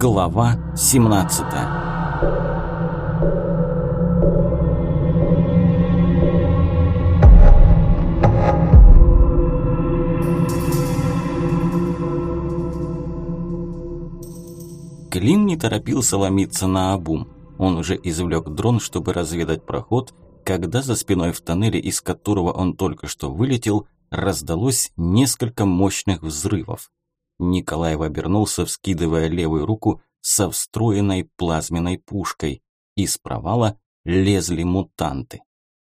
Глава 17 Клим не торопился ломиться на обум. Он уже извлек дрон, чтобы разведать проход, когда за спиной в тоннеле, из которого он только что вылетел, раздалось несколько мощных взрывов. Николаев обернулся, вскидывая левую руку со встроенной плазменной пушкой. Из провала лезли мутанты.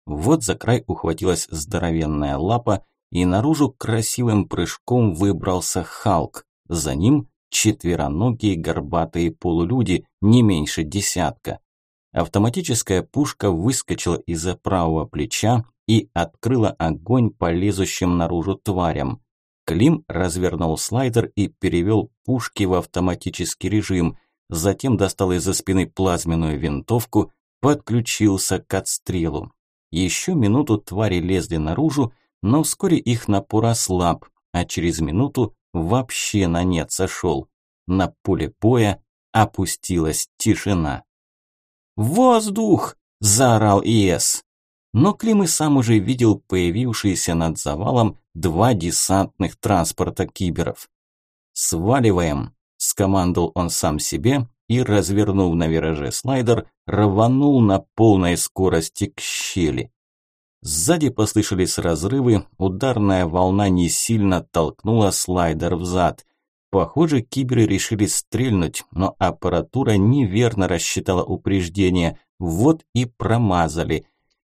Вот за край ухватилась здоровенная лапа, и наружу красивым прыжком выбрался Халк. За ним четвероногие горбатые полулюди, не меньше десятка. Автоматическая пушка выскочила из-за правого плеча и открыла огонь по лезущим наружу тварям. Клим развернул слайдер и перевел пушки в автоматический режим, затем достал из-за спины плазменную винтовку, подключился к отстрелу. Еще минуту твари лезли наружу, но вскоре их напор ослаб, а через минуту вообще на нет сошел. На поле боя опустилась тишина. «Воздух!» – заорал ИС. Но Клим и сам уже видел появившиеся над завалом два десантных транспорта киберов. «Сваливаем!» – скомандовал он сам себе и, развернув на вираже слайдер, рванул на полной скорости к щели. Сзади послышались разрывы, ударная волна не сильно толкнула слайдер взад. Похоже, киберы решили стрельнуть, но аппаратура неверно рассчитала упреждение, вот и промазали.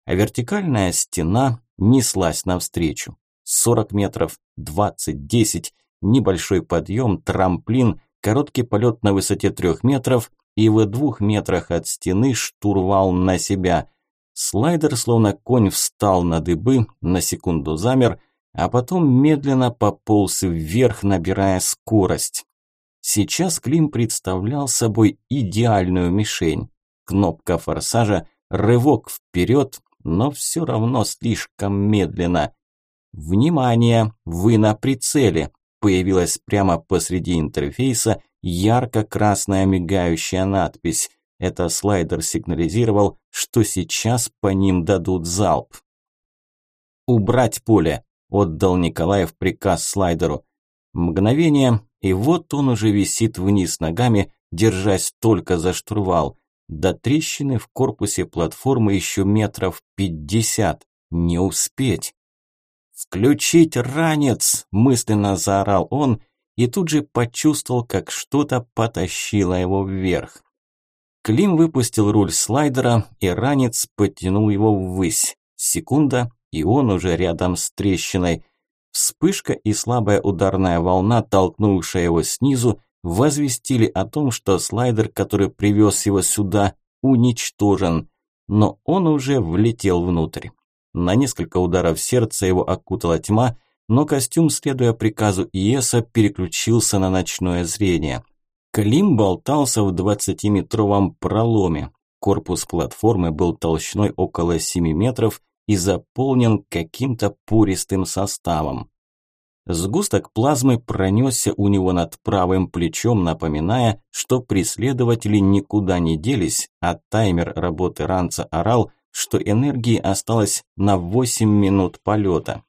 А вертикальная стена неслась навстречу. 40 метров, 20, 10, небольшой подъем, трамплин, короткий полет на высоте 3 метров и в двух метрах от стены штурвал на себя. Слайдер, словно конь, встал на дыбы, на секунду замер, а потом медленно пополз вверх, набирая скорость. Сейчас Клим представлял собой идеальную мишень. Кнопка форсажа, рывок вперед, но все равно слишком медленно. «Внимание! Вы на прицеле!» Появилась прямо посреди интерфейса ярко-красная мигающая надпись. Это слайдер сигнализировал, что сейчас по ним дадут залп. «Убрать поле!» – отдал Николаев приказ слайдеру. Мгновение, и вот он уже висит вниз ногами, держась только за штурвал. До трещины в корпусе платформы еще метров пятьдесят. Не успеть. «Включить ранец!» – мысленно заорал он и тут же почувствовал, как что-то потащило его вверх. Клим выпустил руль слайдера, и ранец потянул его ввысь. Секунда, и он уже рядом с трещиной. Вспышка и слабая ударная волна, толкнувшая его снизу, возвестили о том, что слайдер, который привез его сюда, уничтожен. Но он уже влетел внутрь. На несколько ударов сердца его окутала тьма, но костюм, следуя приказу Иеса, переключился на ночное зрение. Клим болтался в двадцатиметровом проломе. Корпус платформы был толщиной около 7 метров и заполнен каким-то пористым составом. Сгусток плазмы пронесся у него над правым плечом, напоминая, что преследователи никуда не делись, а таймер работы ранца орал, что энергии осталось на 8 минут полета.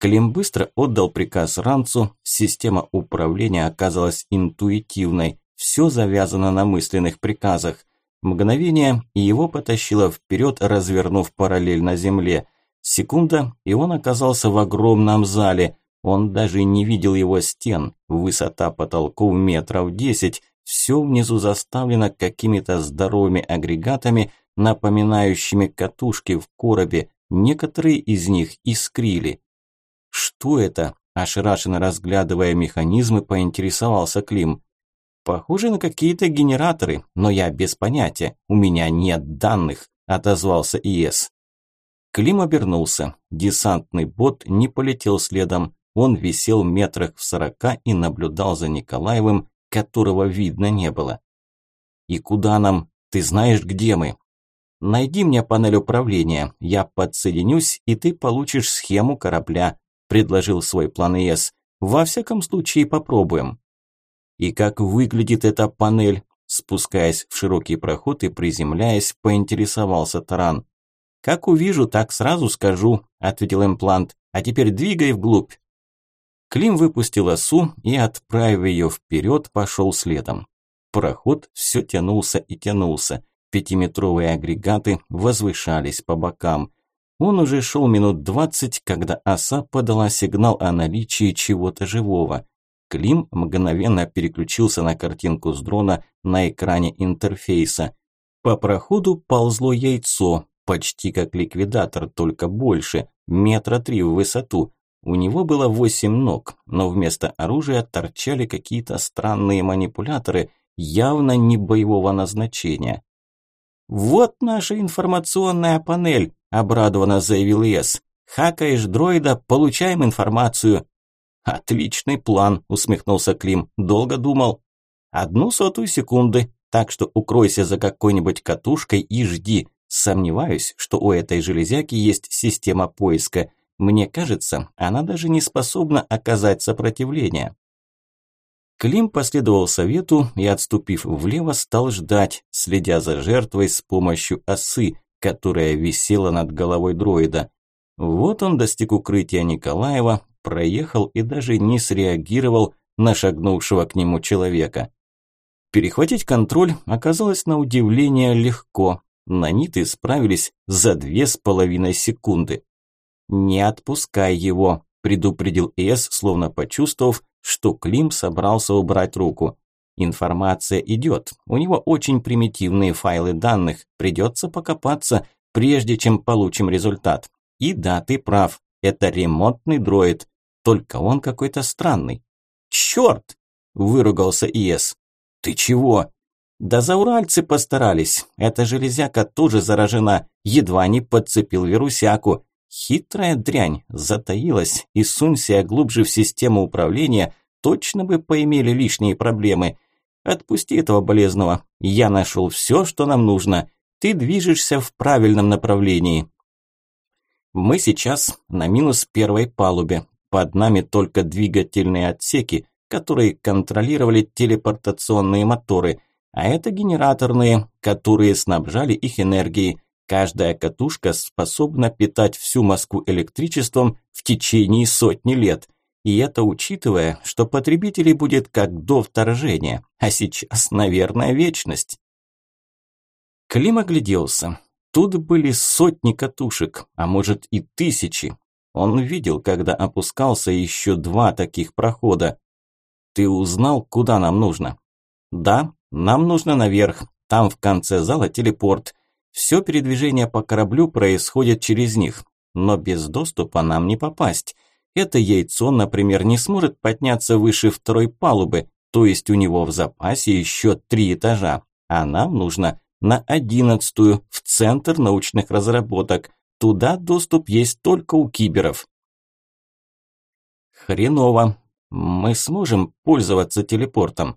Клим быстро отдал приказ Ранцу, система управления оказалась интуитивной, все завязано на мысленных приказах. Мгновение, и его потащило вперед, развернув параллельно земле. Секунда, и он оказался в огромном зале. Он даже не видел его стен, высота потолков метров десять, все внизу заставлено какими-то здоровыми агрегатами, напоминающими катушки в коробе, некоторые из них искрили. «Что это?» – ошарашенно разглядывая механизмы, поинтересовался Клим. «Похоже на какие-то генераторы, но я без понятия, у меня нет данных», – отозвался ИС. Клим обернулся. Десантный бот не полетел следом. Он висел метрах в сорока и наблюдал за Николаевым, которого видно не было. «И куда нам? Ты знаешь, где мы?» Найди мне панель управления, я подсоединюсь, и ты получишь схему корабля», – предложил свой план ИС. «Во всяком случае попробуем». И как выглядит эта панель? Спускаясь в широкий проход и приземляясь, поинтересовался Таран. «Как увижу, так сразу скажу», – ответил имплант. «А теперь двигай вглубь». Клим выпустил осу и, отправив ее вперед, пошел следом. Проход все тянулся и тянулся. Пятиметровые агрегаты возвышались по бокам. Он уже шел минут двадцать, когда оса подала сигнал о наличии чего-то живого. Клим мгновенно переключился на картинку с дрона на экране интерфейса. По проходу ползло яйцо, почти как ликвидатор, только больше, метра три в высоту. У него было восемь ног, но вместо оружия торчали какие-то странные манипуляторы, явно не боевого назначения. «Вот наша информационная панель», – обрадованно заявил Ес. «Хакаешь дроида, получаем информацию». «Отличный план», – усмехнулся Клим. «Долго думал». «Одну сотую секунды, так что укройся за какой-нибудь катушкой и жди. Сомневаюсь, что у этой железяки есть система поиска. Мне кажется, она даже не способна оказать сопротивление». Клим последовал совету и, отступив влево, стал ждать, следя за жертвой с помощью осы, которая висела над головой дроида. Вот он достиг укрытия Николаева, проехал и даже не среагировал на шагнувшего к нему человека. Перехватить контроль оказалось на удивление легко. Наниты справились за две с половиной секунды. «Не отпускай его», – предупредил Эс, словно почувствовав, что Клим собрался убрать руку. Информация идет. У него очень примитивные файлы данных. Придется покопаться, прежде чем получим результат. И да, ты прав. Это ремонтный дроид. Только он какой-то странный. Черт! Выругался Иес. Ты чего? Да зауральцы постарались. Эта железяка тоже заражена. Едва не подцепил вирусяку. Хитрая дрянь затаилась, и сунься глубже в систему управления, точно бы поимели лишние проблемы. Отпусти этого болезного. Я нашел все, что нам нужно. Ты движешься в правильном направлении. Мы сейчас на минус первой палубе. Под нами только двигательные отсеки, которые контролировали телепортационные моторы, а это генераторные, которые снабжали их энергией. Каждая катушка способна питать всю Москву электричеством в течение сотни лет. И это учитывая, что потребителей будет как до вторжения, а сейчас, наверное, вечность. Клим огляделся. Тут были сотни катушек, а может и тысячи. Он видел, когда опускался еще два таких прохода. Ты узнал, куда нам нужно? Да, нам нужно наверх. Там в конце зала телепорт. Все передвижение по кораблю происходит через них, но без доступа нам не попасть. Это яйцо, например, не сможет подняться выше второй палубы, то есть у него в запасе еще три этажа, а нам нужно на одиннадцатую, в центр научных разработок. Туда доступ есть только у киберов. Хреново. Мы сможем пользоваться телепортом.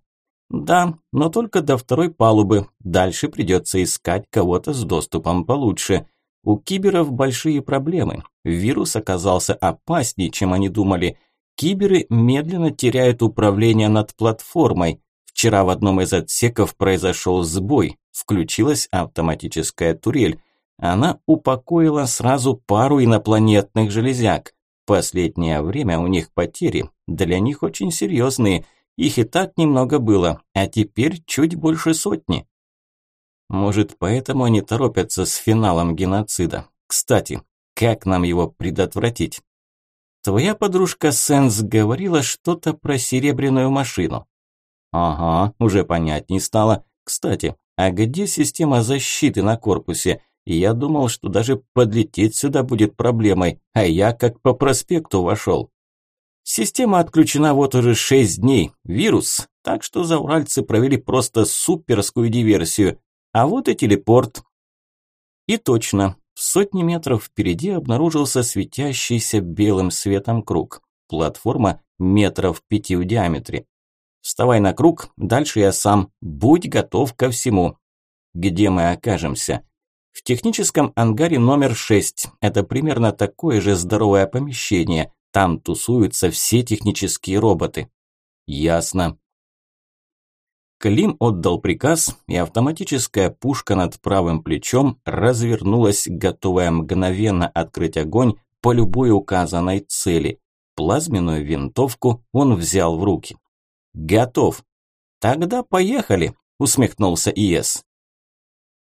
Да, но только до второй палубы. Дальше придется искать кого-то с доступом получше. У киберов большие проблемы. Вирус оказался опаснее, чем они думали. Киберы медленно теряют управление над платформой. Вчера в одном из отсеков произошел сбой. Включилась автоматическая турель. Она упокоила сразу пару инопланетных железяк. Последнее время у них потери. Для них очень серьезные – их и так немного было, а теперь чуть больше сотни. Может, поэтому они торопятся с финалом геноцида. Кстати, как нам его предотвратить? Твоя подружка Сенс говорила что-то про серебряную машину. Ага, уже понятней стало. Кстати, а где система защиты на корпусе? Я думал, что даже подлететь сюда будет проблемой, а я как по проспекту вошел. Система отключена вот уже 6 дней. Вирус. Так что зауральцы провели просто суперскую диверсию. А вот и телепорт. И точно. В сотни метров впереди обнаружился светящийся белым светом круг. Платформа метров пяти в диаметре. Вставай на круг, дальше я сам. Будь готов ко всему. Где мы окажемся? В техническом ангаре номер 6. Это примерно такое же здоровое помещение. Там тусуются все технические роботы. Ясно. Клим отдал приказ, и автоматическая пушка над правым плечом развернулась, готовая мгновенно открыть огонь по любой указанной цели. Плазменную винтовку он взял в руки. «Готов!» «Тогда поехали!» – усмехнулся Иес.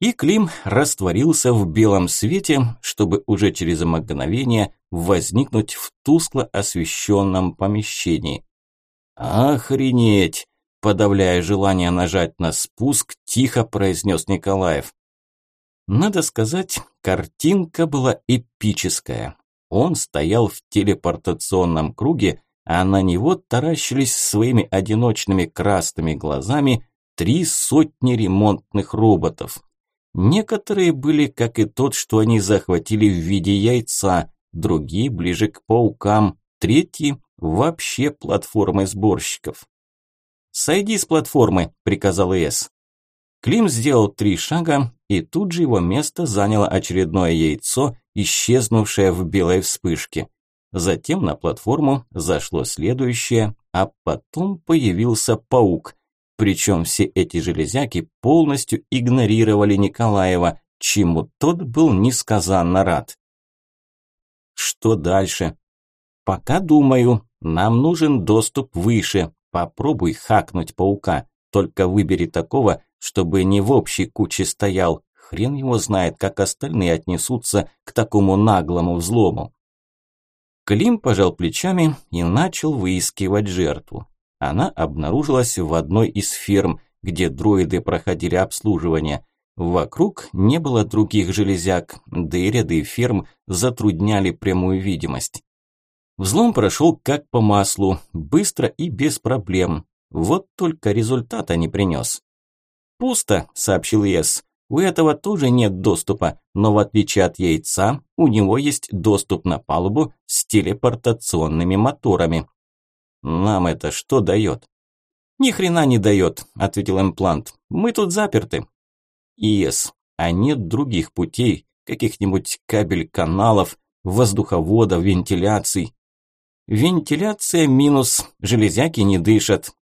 И Клим растворился в белом свете, чтобы уже через мгновение возникнуть в тускло освещенном помещении. «Охренеть!» Подавляя желание нажать на спуск, тихо произнес Николаев. Надо сказать, картинка была эпическая. Он стоял в телепортационном круге, а на него таращились своими одиночными красными глазами три сотни ремонтных роботов. Некоторые были, как и тот, что они захватили в виде яйца, другие ближе к паукам, третьи – вообще платформой сборщиков. «Сойди с платформы», – приказал Эс. Клим сделал три шага, и тут же его место заняло очередное яйцо, исчезнувшее в белой вспышке. Затем на платформу зашло следующее, а потом появился паук. Причем все эти железяки полностью игнорировали Николаева, чему тот был несказанно рад. Что дальше? Пока думаю, нам нужен доступ выше, Попробуй хакнуть паука, только выбери такого, чтобы не в общей куче стоял. Хрен его знает, как остальные отнесутся к такому наглому взлому. Клим пожал плечами и начал выискивать жертву. Она обнаружилась в одной из ферм, где дроиды проходили обслуживание. Вокруг не было других железяк, да и ряды ферм затрудняли прямую видимость. Взлом прошел как по маслу, быстро и без проблем. Вот только результата не принес. «Пусто», – сообщил Ес. «У этого тоже нет доступа, но в отличие от яйца, у него есть доступ на палубу с телепортационными моторами». «Нам это что дает?» «Ни хрена не дает», – ответил имплант. «Мы тут заперты». «Ес, а нет других путей, каких-нибудь кабель-каналов, воздуховодов, вентиляций?» Вентиляция минус, железяки не дышат.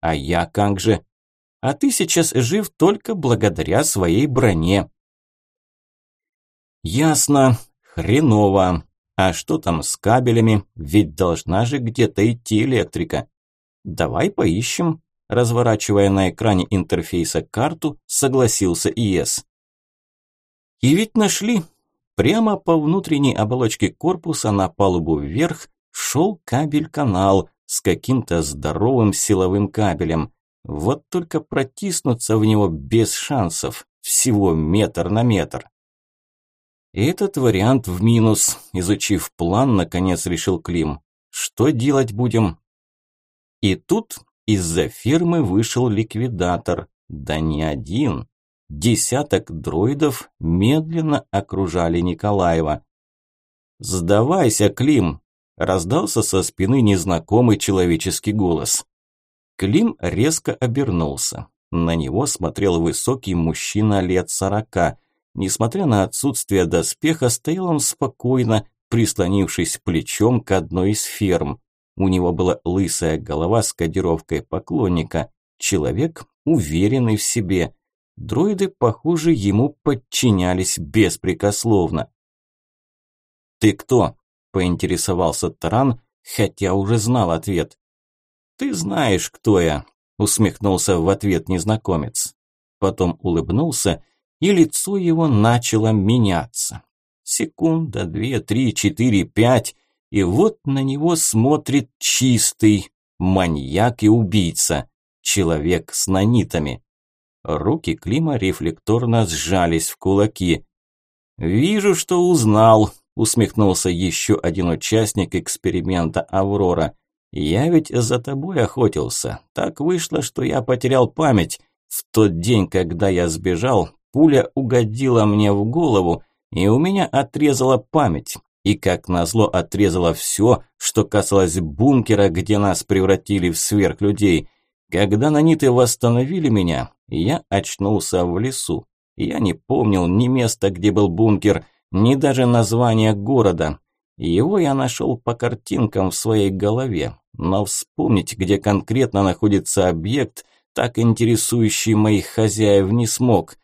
А я как же? А ты сейчас жив только благодаря своей броне. Ясно, хреново. А что там с кабелями? Ведь должна же где-то идти электрика. Давай поищем. Разворачивая на экране интерфейса карту, согласился ИС. И ведь нашли. Прямо по внутренней оболочке корпуса на палубу вверх шел кабель-канал с каким-то здоровым силовым кабелем. Вот только протиснуться в него без шансов, всего метр на метр. Этот вариант в минус, изучив план, наконец решил Клим. Что делать будем? И тут из-за фермы вышел ликвидатор. Да не один. Десяток дроидов медленно окружали Николаева. «Сдавайся, Клим!» раздался со спины незнакомый человеческий голос. Клим резко обернулся. На него смотрел высокий мужчина лет сорока. Несмотря на отсутствие доспеха, стоял он спокойно, прислонившись плечом к одной из ферм. У него была лысая голова с кодировкой поклонника. Человек, уверенный в себе. Дроиды, похоже, ему подчинялись беспрекословно. «Ты кто?» поинтересовался Таран, хотя уже знал ответ. «Ты знаешь, кто я», – усмехнулся в ответ незнакомец. Потом улыбнулся, и лицо его начало меняться. Секунда, две, три, четыре, пять, и вот на него смотрит чистый маньяк и убийца, человек с нанитами. Руки Клима рефлекторно сжались в кулаки. «Вижу, что узнал», усмехнулся еще один участник эксперимента «Аврора». «Я ведь за тобой охотился. Так вышло, что я потерял память. В тот день, когда я сбежал, пуля угодила мне в голову, и у меня отрезала память. И как назло отрезала все, что касалось бункера, где нас превратили в сверхлюдей. Когда наниты восстановили меня, я очнулся в лесу. Я не помнил ни места, где был бункер, ни даже название города. Его я нашел по картинкам в своей голове, но вспомнить, где конкретно находится объект, так интересующий моих хозяев, не смог.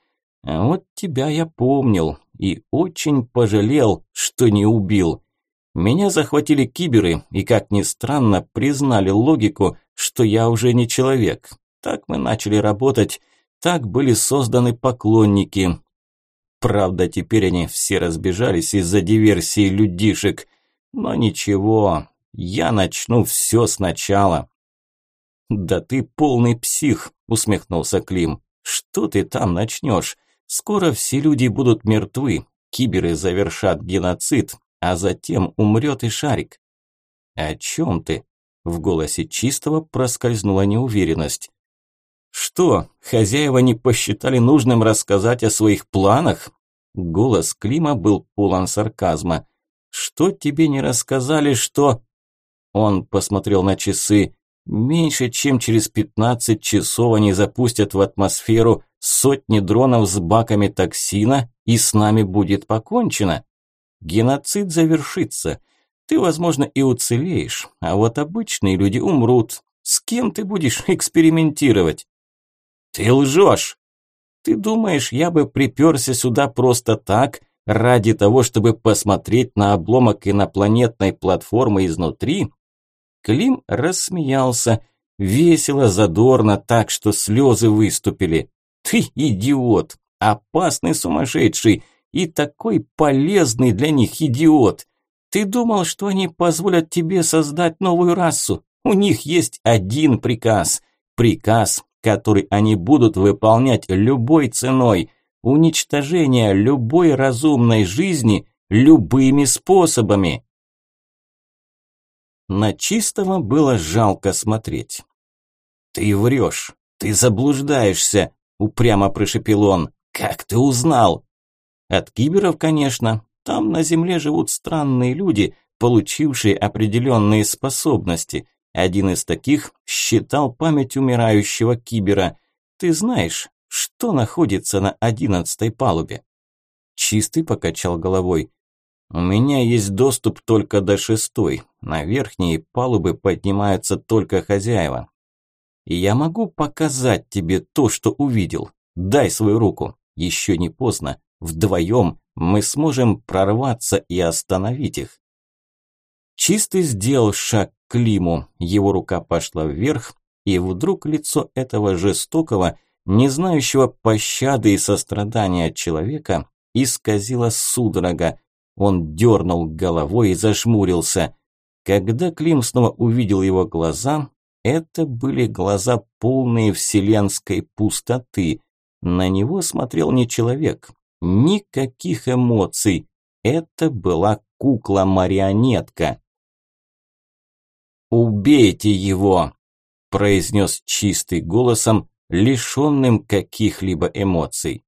А вот тебя я помнил и очень пожалел, что не убил. Меня захватили киберы и, как ни странно, признали логику, что я уже не человек. Так мы начали работать, так были созданы поклонники. Правда, теперь они все разбежались из-за диверсии людишек. Но ничего, я начну все сначала. «Да ты полный псих», – усмехнулся Клим. «Что ты там начнешь? Скоро все люди будут мертвы, киберы завершат геноцид, а затем умрет и шарик». «О чем ты?» – в голосе чистого проскользнула неуверенность. «Что, хозяева не посчитали нужным рассказать о своих планах?» Голос Клима был полон сарказма. «Что тебе не рассказали, что...» Он посмотрел на часы. «Меньше чем через 15 часов они запустят в атмосферу сотни дронов с баками токсина, и с нами будет покончено. Геноцид завершится. Ты, возможно, и уцелеешь, а вот обычные люди умрут. С кем ты будешь экспериментировать?» «Ты лжешь!» «Ты думаешь, я бы приперся сюда просто так, ради того, чтобы посмотреть на обломок инопланетной платформы изнутри?» Клим рассмеялся, весело, задорно, так что слезы выступили. «Ты идиот! Опасный сумасшедший! И такой полезный для них идиот! Ты думал, что они позволят тебе создать новую расу? У них есть один приказ. Приказ который они будут выполнять любой ценой, уничтожение любой разумной жизни любыми способами. На чистого было жалко смотреть. «Ты врешь, ты заблуждаешься», – упрямо прошепел он. «Как ты узнал?» «От киберов, конечно. Там на Земле живут странные люди, получившие определенные способности. Один из таких считал память умирающего кибера. Ты знаешь, что находится на одиннадцатой палубе? Чистый покачал головой. У меня есть доступ только до шестой. На верхние палубы поднимаются только хозяева. Я могу показать тебе то, что увидел. Дай свою руку. Еще не поздно. Вдвоем мы сможем прорваться и остановить их. Чистый сделал шаг к Климу, его рука пошла вверх, и вдруг лицо этого жестокого, не знающего пощады и сострадания человека, исказило судорога. Он дернул головой и зажмурился. Когда Клим снова увидел его глаза, это были глаза полные вселенской пустоты. На него смотрел не человек, никаких эмоций. Это была кукла-марионетка. «Убейте его!» – произнес чистый голосом, лишенным каких-либо эмоций.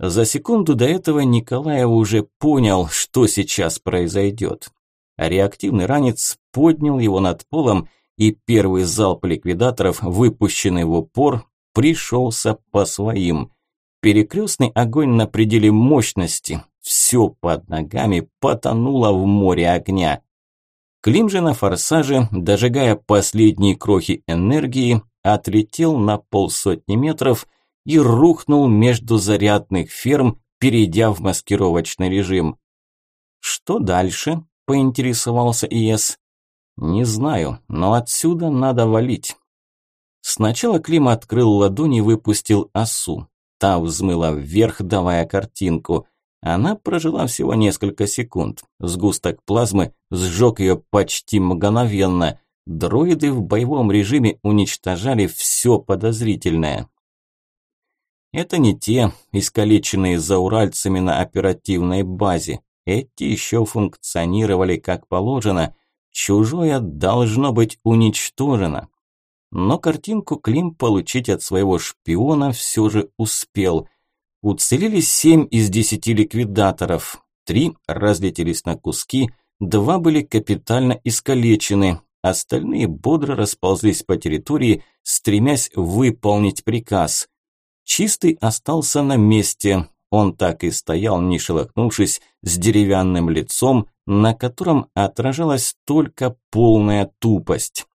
За секунду до этого Николай уже понял, что сейчас произойдет. Реактивный ранец поднял его над полом, и первый залп ликвидаторов, выпущенный в упор, пришелся по своим. Перекрестный огонь на пределе мощности, все под ногами потонуло в море огня. Клим же на форсаже, дожигая последние крохи энергии, отлетел на полсотни метров и рухнул между зарядных ферм, перейдя в маскировочный режим. «Что дальше?» – поинтересовался ИС. «Не знаю, но отсюда надо валить». Сначала Клим открыл ладонь и выпустил осу. Та взмыла вверх, давая картинку – она прожила всего несколько секунд. Сгусток плазмы сжег ее почти мгновенно. Дроиды в боевом режиме уничтожали все подозрительное. Это не те, искалеченные зауральцами на оперативной базе. Эти еще функционировали как положено. Чужое должно быть уничтожено. Но картинку Клим получить от своего шпиона все же успел – Уцелели семь из десяти ликвидаторов. Три разлетелись на куски, два были капитально искалечены, остальные бодро расползлись по территории, стремясь выполнить приказ. Чистый остался на месте. Он так и стоял, не шелохнувшись, с деревянным лицом, на котором отражалась только полная тупость.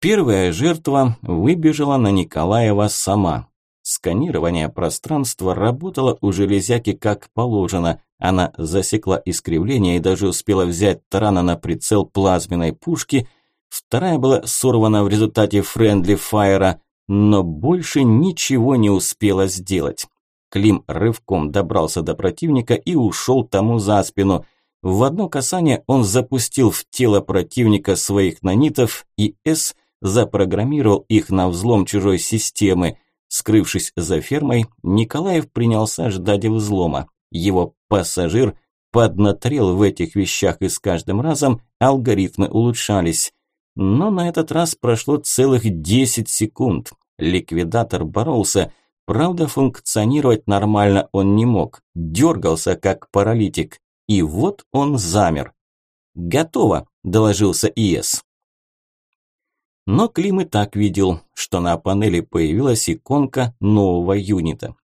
Первая жертва выбежала на Николаева сама. Сканирование пространства работало у железяки как положено. Она засекла искривление и даже успела взять тарана на прицел плазменной пушки. Вторая была сорвана в результате friendly fire 'а, но больше ничего не успела сделать. Клим рывком добрался до противника и ушел тому за спину. В одно касание он запустил в тело противника своих нанитов, и С запрограммировал их на взлом чужой системы. Скрывшись за фермой, Николаев принялся ждать взлома. Его пассажир поднаторел в этих вещах, и с каждым разом алгоритмы улучшались. Но на этот раз прошло целых 10 секунд. Ликвидатор боролся, правда функционировать нормально он не мог, дергался как паралитик. И вот он замер. «Готово», – доложился ИС. Но Клим и так видел, что на панели появилась иконка нового юнита.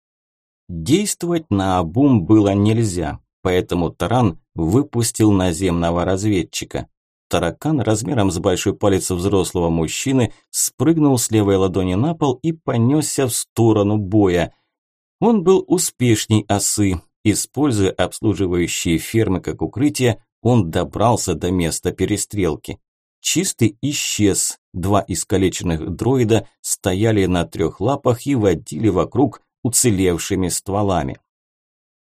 Действовать на обум было нельзя, поэтому Таран выпустил наземного разведчика. Таракан размером с большой палец взрослого мужчины спрыгнул с левой ладони на пол и понесся в сторону боя. Он был успешней осы. Используя обслуживающие фермы как укрытие, он добрался до места перестрелки. Чистый исчез. Два искалеченных дроида стояли на трех лапах и водили вокруг уцелевшими стволами.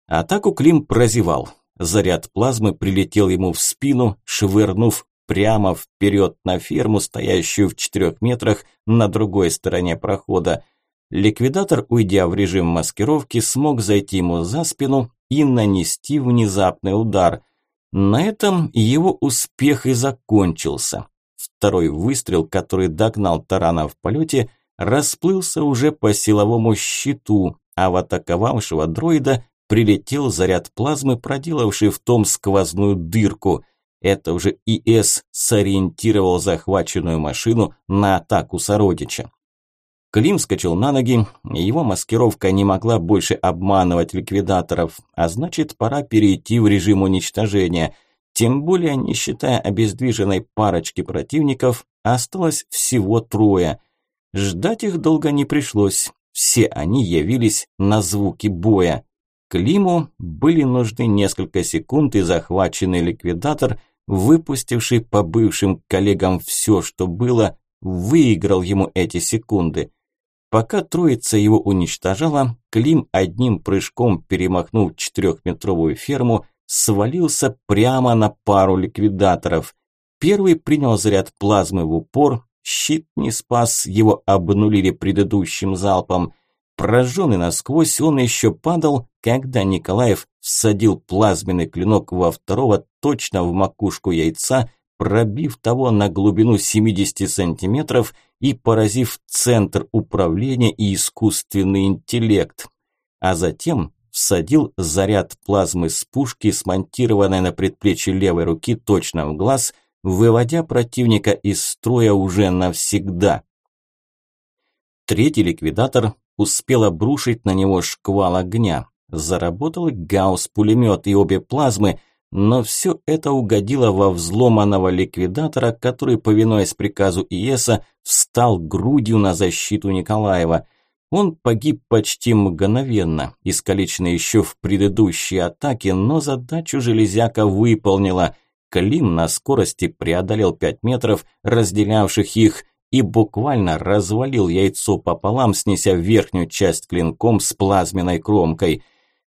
Атаку Клим прозевал. Заряд плазмы прилетел ему в спину, швырнув прямо вперед на ферму, стоящую в четырех метрах на другой стороне прохода. Ликвидатор, уйдя в режим маскировки, смог зайти ему за спину и нанести внезапный удар. На этом его успех и закончился. Второй выстрел, который догнал тарана в полете, расплылся уже по силовому щиту, а в атаковавшего дроида прилетел заряд плазмы, проделавший в том сквозную дырку. Это уже ИС сориентировал захваченную машину на атаку сородича. Клим скачал на ноги, его маскировка не могла больше обманывать ликвидаторов, а значит пора перейти в режим уничтожения. Тем более, не считая обездвиженной парочки противников, осталось всего трое. Ждать их долго не пришлось, все они явились на звуки боя. Климу были нужны несколько секунд и захваченный ликвидатор, выпустивший по бывшим коллегам все, что было, выиграл ему эти секунды. Пока троица его уничтожала, Клим одним прыжком перемахнув четырехметровую ферму, свалился прямо на пару ликвидаторов. Первый принял заряд плазмы в упор, щит не спас, его обнулили предыдущим залпом. Прожженный насквозь, он еще падал, когда Николаев всадил плазменный клинок во второго точно в макушку яйца, пробив того на глубину 70 сантиметров и поразив центр управления и искусственный интеллект. А затем всадил заряд плазмы с пушки, смонтированной на предплечье левой руки точно в глаз, выводя противника из строя уже навсегда. Третий ликвидатор успел обрушить на него шквал огня. Заработал гаусс-пулемет и обе плазмы, но все это угодило во взломанного ликвидатора, который, повинуясь приказу ИЭСа, встал грудью на защиту Николаева. Он погиб почти мгновенно, искалеченный еще в предыдущей атаке, но задачу железяка выполнила. Клим на скорости преодолел 5 метров, разделявших их, и буквально развалил яйцо пополам, снеся верхнюю часть клинком с плазменной кромкой.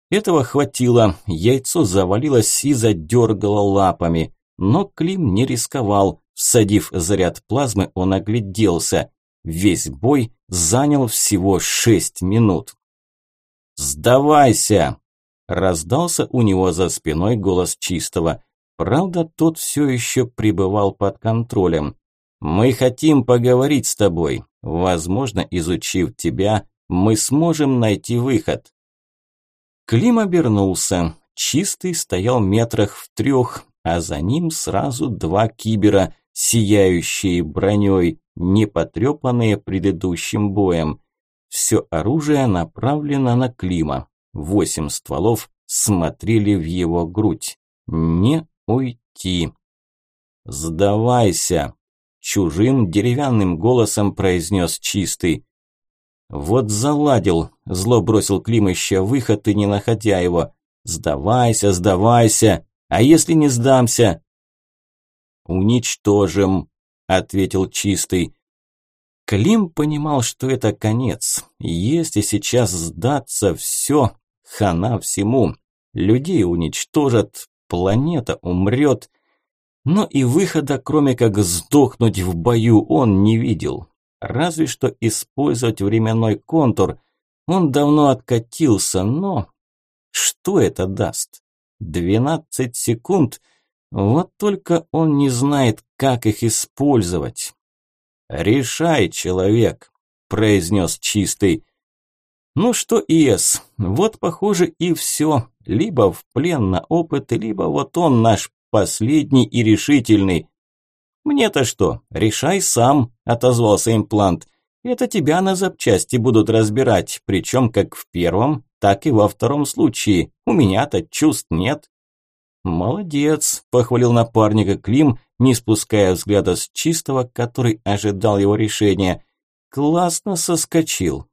Этого хватило, яйцо завалилось и задергало лапами. Но Клим не рисковал. Всадив заряд плазмы, он огляделся. Весь бой занял всего шесть минут. «Сдавайся!» – раздался у него за спиной голос Чистого. Правда, тот все еще пребывал под контролем. Мы хотим поговорить с тобой. Возможно, изучив тебя, мы сможем найти выход. Клим обернулся. Чистый стоял метрах в трех, а за ним сразу два кибера, сияющие броней, не потрепанные предыдущим боем. Все оружие направлено на Клима. Восемь стволов смотрели в его грудь. Не уйти. «Сдавайся!» чужим деревянным голосом произнес чистый. «Вот заладил», – зло бросил Клим, ища выход и не находя его. «Сдавайся, сдавайся, а если не сдамся?» «Уничтожим», – ответил Чистый. Клим понимал, что это конец. Если сейчас сдаться, все, хана всему. Людей уничтожат, планета умрет. Но и выхода, кроме как сдохнуть в бою, он не видел. Разве что использовать временной контур. Он давно откатился, но... Что это даст? 12 секунд? Вот только он не знает, как их использовать. «Решай, человек», – произнес чистый. Ну что, ИС, вот похоже и все. Либо в плен на опыт, либо вот он наш последний и решительный. Мне-то что, решай сам, отозвался имплант. Это тебя на запчасти будут разбирать, причем как в первом, так и во втором случае. У меня-то чувств нет. Молодец, похвалил напарника Клим, не спуская взгляда с чистого, который ожидал его решения. Классно соскочил.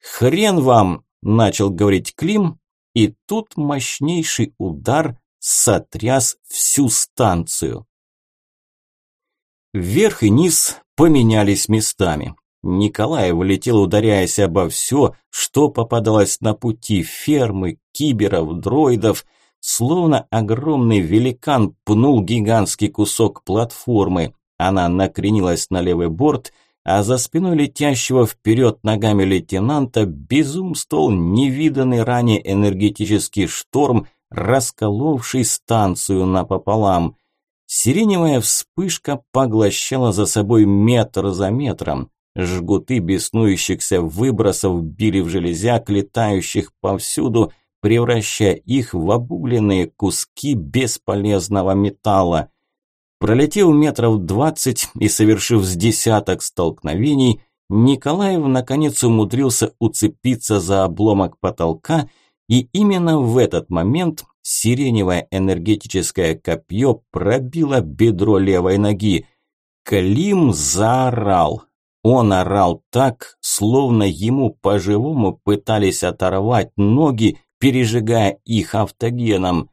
Хрен вам, начал говорить Клим, и тут мощнейший удар сотряс всю станцию. Вверх и низ поменялись местами. Николай влетел, ударяясь обо все, что попадалось на пути фермы, киберов, дроидов, словно огромный великан пнул гигантский кусок платформы. Она накренилась на левый борт, а за спиной летящего вперед ногами лейтенанта безумствовал невиданный ранее энергетический шторм, расколовший станцию напополам. Сиреневая вспышка поглощала за собой метр за метром. Жгуты беснующихся выбросов били в железяк, летающих повсюду, превращая их в обугленные куски бесполезного металла. Пролетев метров двадцать и совершив с десяток столкновений, Николаев наконец умудрился уцепиться за обломок потолка, и именно в этот момент сиреневое энергетическое копье пробило бедро левой ноги. Клим заорал. Он орал так, словно ему по-живому пытались оторвать ноги, пережигая их автогеном.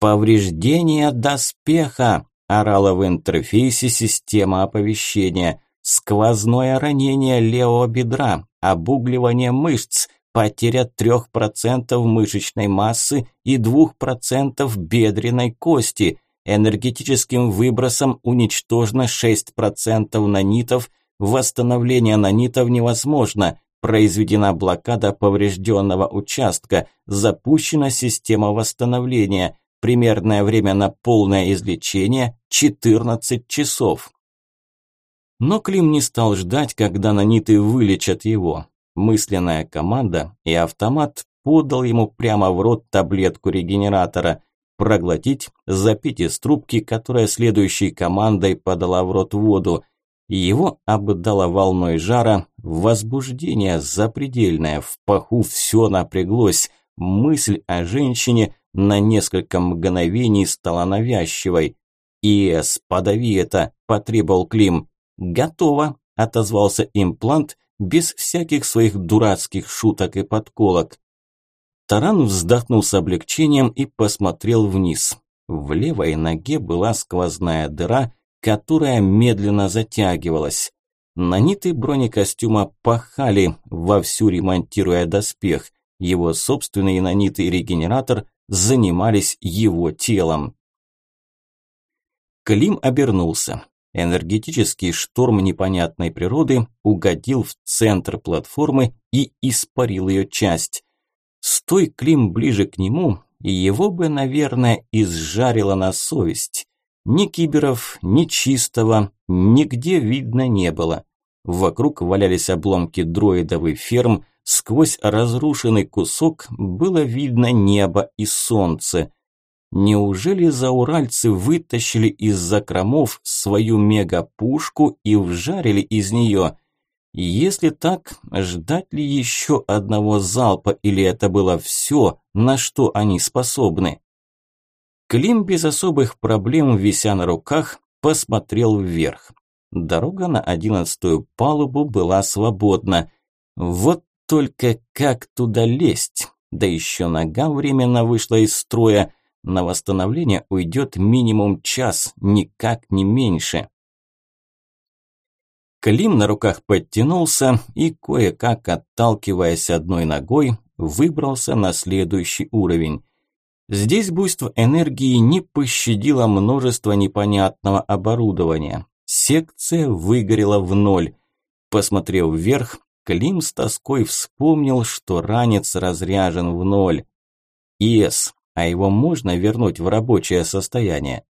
«Повреждение доспеха!» – орала в интерфейсе система оповещения. «Сквозное ранение левого бедра, обугливание мышц, потеря 3% мышечной массы и 2% бедренной кости. Энергетическим выбросом уничтожено 6% нанитов, восстановление нанитов невозможно. Произведена блокада поврежденного участка, запущена система восстановления. Примерное время на полное излечение – 14 часов. Но Клим не стал ждать, когда наниты вылечат его. Мысленная команда, и автомат подал ему прямо в рот таблетку регенератора. Проглотить, запить из трубки, которая следующей командой подала в рот воду. Его обдало волной жара, возбуждение запредельное, в паху все напряглось. Мысль о женщине на несколько мгновений стала навязчивой. «ИС, подави это!» – потребовал Клим. «Готово!» – отозвался имплант без всяких своих дурацких шуток и подколок. Таран вздохнул с облегчением и посмотрел вниз. В левой ноге была сквозная дыра, которая медленно затягивалась. Наниты бронекостюма пахали, вовсю ремонтируя доспех. Его собственный нанитый регенератор занимались его телом. Клим обернулся. Энергетический шторм непонятной природы угодил в центр платформы и испарил ее часть. Стой Клим ближе к нему, и его бы, наверное, изжарило на совесть. Ни киберов, ни чистого, нигде видно не было. Вокруг валялись обломки дроидов и ферм, сквозь разрушенный кусок было видно небо и солнце. Неужели зауральцы вытащили из закромов свою мегапушку и вжарили из нее? Если так, ждать ли еще одного залпа или это было все, на что они способны? Клим без особых проблем, вися на руках, посмотрел вверх. Дорога на одиннадцатую палубу была свободна. Вот только как туда лезть? Да еще нога временно вышла из строя. На восстановление уйдет минимум час, никак не меньше. Клим на руках подтянулся и, кое-как отталкиваясь одной ногой, выбрался на следующий уровень. Здесь буйство энергии не пощадило множество непонятного оборудования. Секция выгорела в ноль. Посмотрев вверх, Клим с тоской вспомнил, что ранец разряжен в ноль. ИС, а его можно вернуть в рабочее состояние?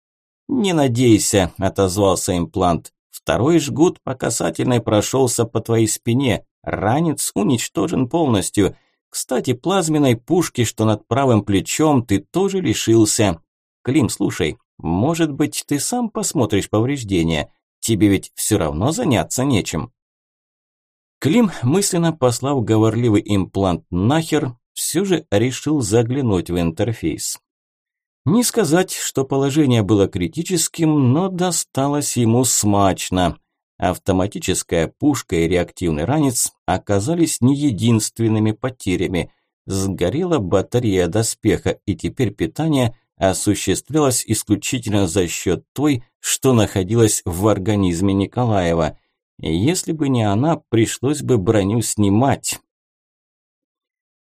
«Не надейся», – отозвался имплант. «Второй жгут по касательной прошелся по твоей спине. Ранец уничтожен полностью. Кстати, плазменной пушки, что над правым плечом, ты тоже лишился. Клим, слушай, может быть, ты сам посмотришь повреждения? Тебе ведь все равно заняться нечем». Клим, мысленно послав говорливый имплант нахер, все же решил заглянуть в интерфейс. Не сказать, что положение было критическим, но досталось ему смачно. Автоматическая пушка и реактивный ранец оказались не единственными потерями. Сгорела батарея доспеха, и теперь питание осуществлялось исключительно за счет той, что находилась в организме Николаева. Если бы не она, пришлось бы броню снимать.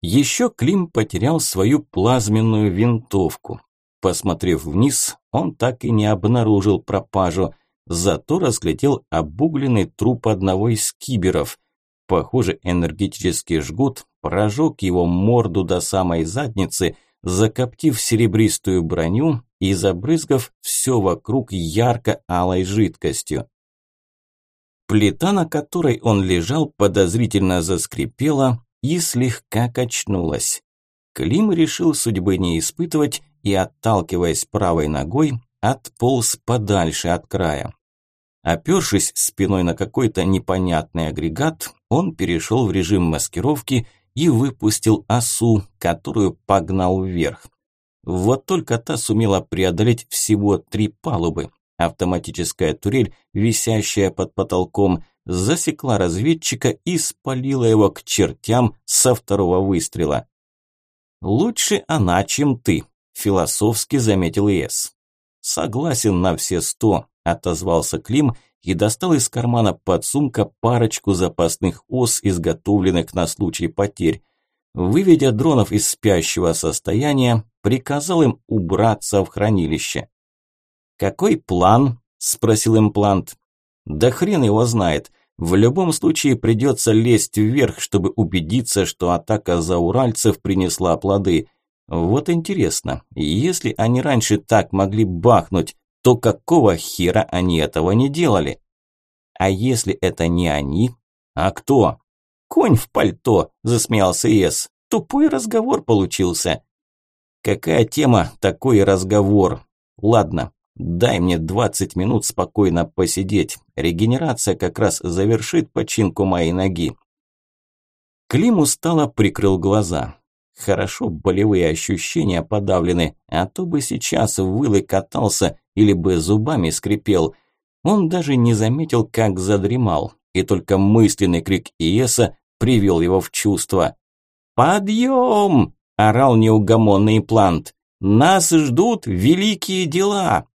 Еще Клим потерял свою плазменную винтовку. Посмотрев вниз, он так и не обнаружил пропажу, зато разглядел обугленный труп одного из киберов. Похоже, энергетический жгут прожег его морду до самой задницы, закоптив серебристую броню и забрызгав все вокруг ярко-алой жидкостью. Плита, на которой он лежал, подозрительно заскрипела и слегка качнулась. Клим решил судьбы не испытывать и, отталкиваясь правой ногой, отполз подальше от края. Опершись спиной на какой-то непонятный агрегат, он перешел в режим маскировки и выпустил осу, которую погнал вверх. Вот только та сумела преодолеть всего три палубы. Автоматическая турель, висящая под потолком, засекла разведчика и спалила его к чертям со второго выстрела. «Лучше она, чем ты», – философски заметил Ес. «Согласен на все сто», – отозвался Клим и достал из кармана подсумка парочку запасных ос, изготовленных на случай потерь. Выведя дронов из спящего состояния, приказал им убраться в хранилище. «Какой план?» – спросил имплант. «Да хрен его знает. В любом случае придется лезть вверх, чтобы убедиться, что атака зауральцев принесла плоды. Вот интересно, если они раньше так могли бахнуть, то какого хера они этого не делали? А если это не они? А кто? Конь в пальто, засмеялся Ес. Тупой разговор получился. Какая тема, такой разговор. Ладно, Дай мне 20 минут спокойно посидеть. Регенерация как раз завершит починку моей ноги. Клим устало прикрыл глаза. Хорошо болевые ощущения подавлены, а то бы сейчас выл и катался или бы зубами скрипел. Он даже не заметил, как задремал, и только мысленный крик Иеса привел его в чувство. «Подъем!» – орал неугомонный плант. «Нас ждут великие дела!»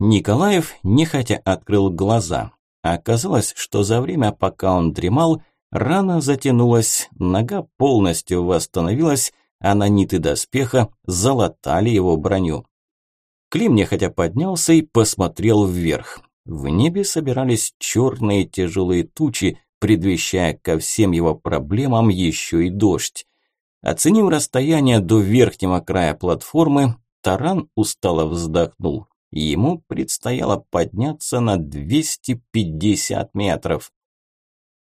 Николаев нехотя открыл глаза. Оказалось, что за время, пока он дремал, рана затянулась, нога полностью восстановилась, а на ниты доспеха залатали его броню. Клим нехотя поднялся и посмотрел вверх. В небе собирались черные тяжелые тучи, предвещая ко всем его проблемам еще и дождь. Оценив расстояние до верхнего края платформы, Таран устало вздохнул. Ему предстояло подняться на 250 метров.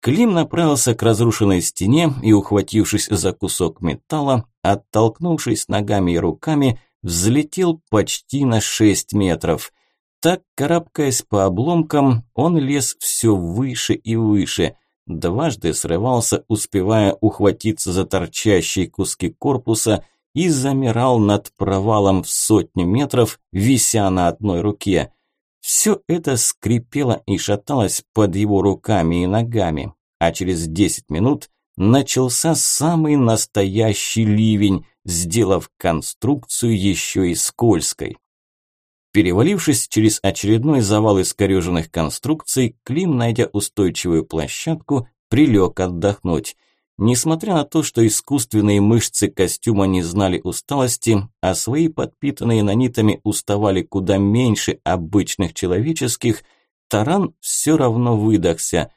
Клим направился к разрушенной стене и, ухватившись за кусок металла, оттолкнувшись ногами и руками, взлетел почти на 6 метров. Так, карабкаясь по обломкам, он лез все выше и выше. Дважды срывался, успевая ухватиться за торчащие куски корпуса и замирал над провалом в сотню метров, вися на одной руке. Все это скрипело и шаталось под его руками и ногами, а через десять минут начался самый настоящий ливень, сделав конструкцию еще и скользкой. Перевалившись через очередной завал искореженных конструкций, Клим, найдя устойчивую площадку, прилег отдохнуть. Несмотря на то, что искусственные мышцы костюма не знали усталости, а свои подпитанные нанитами уставали куда меньше обычных человеческих, таран все равно выдохся.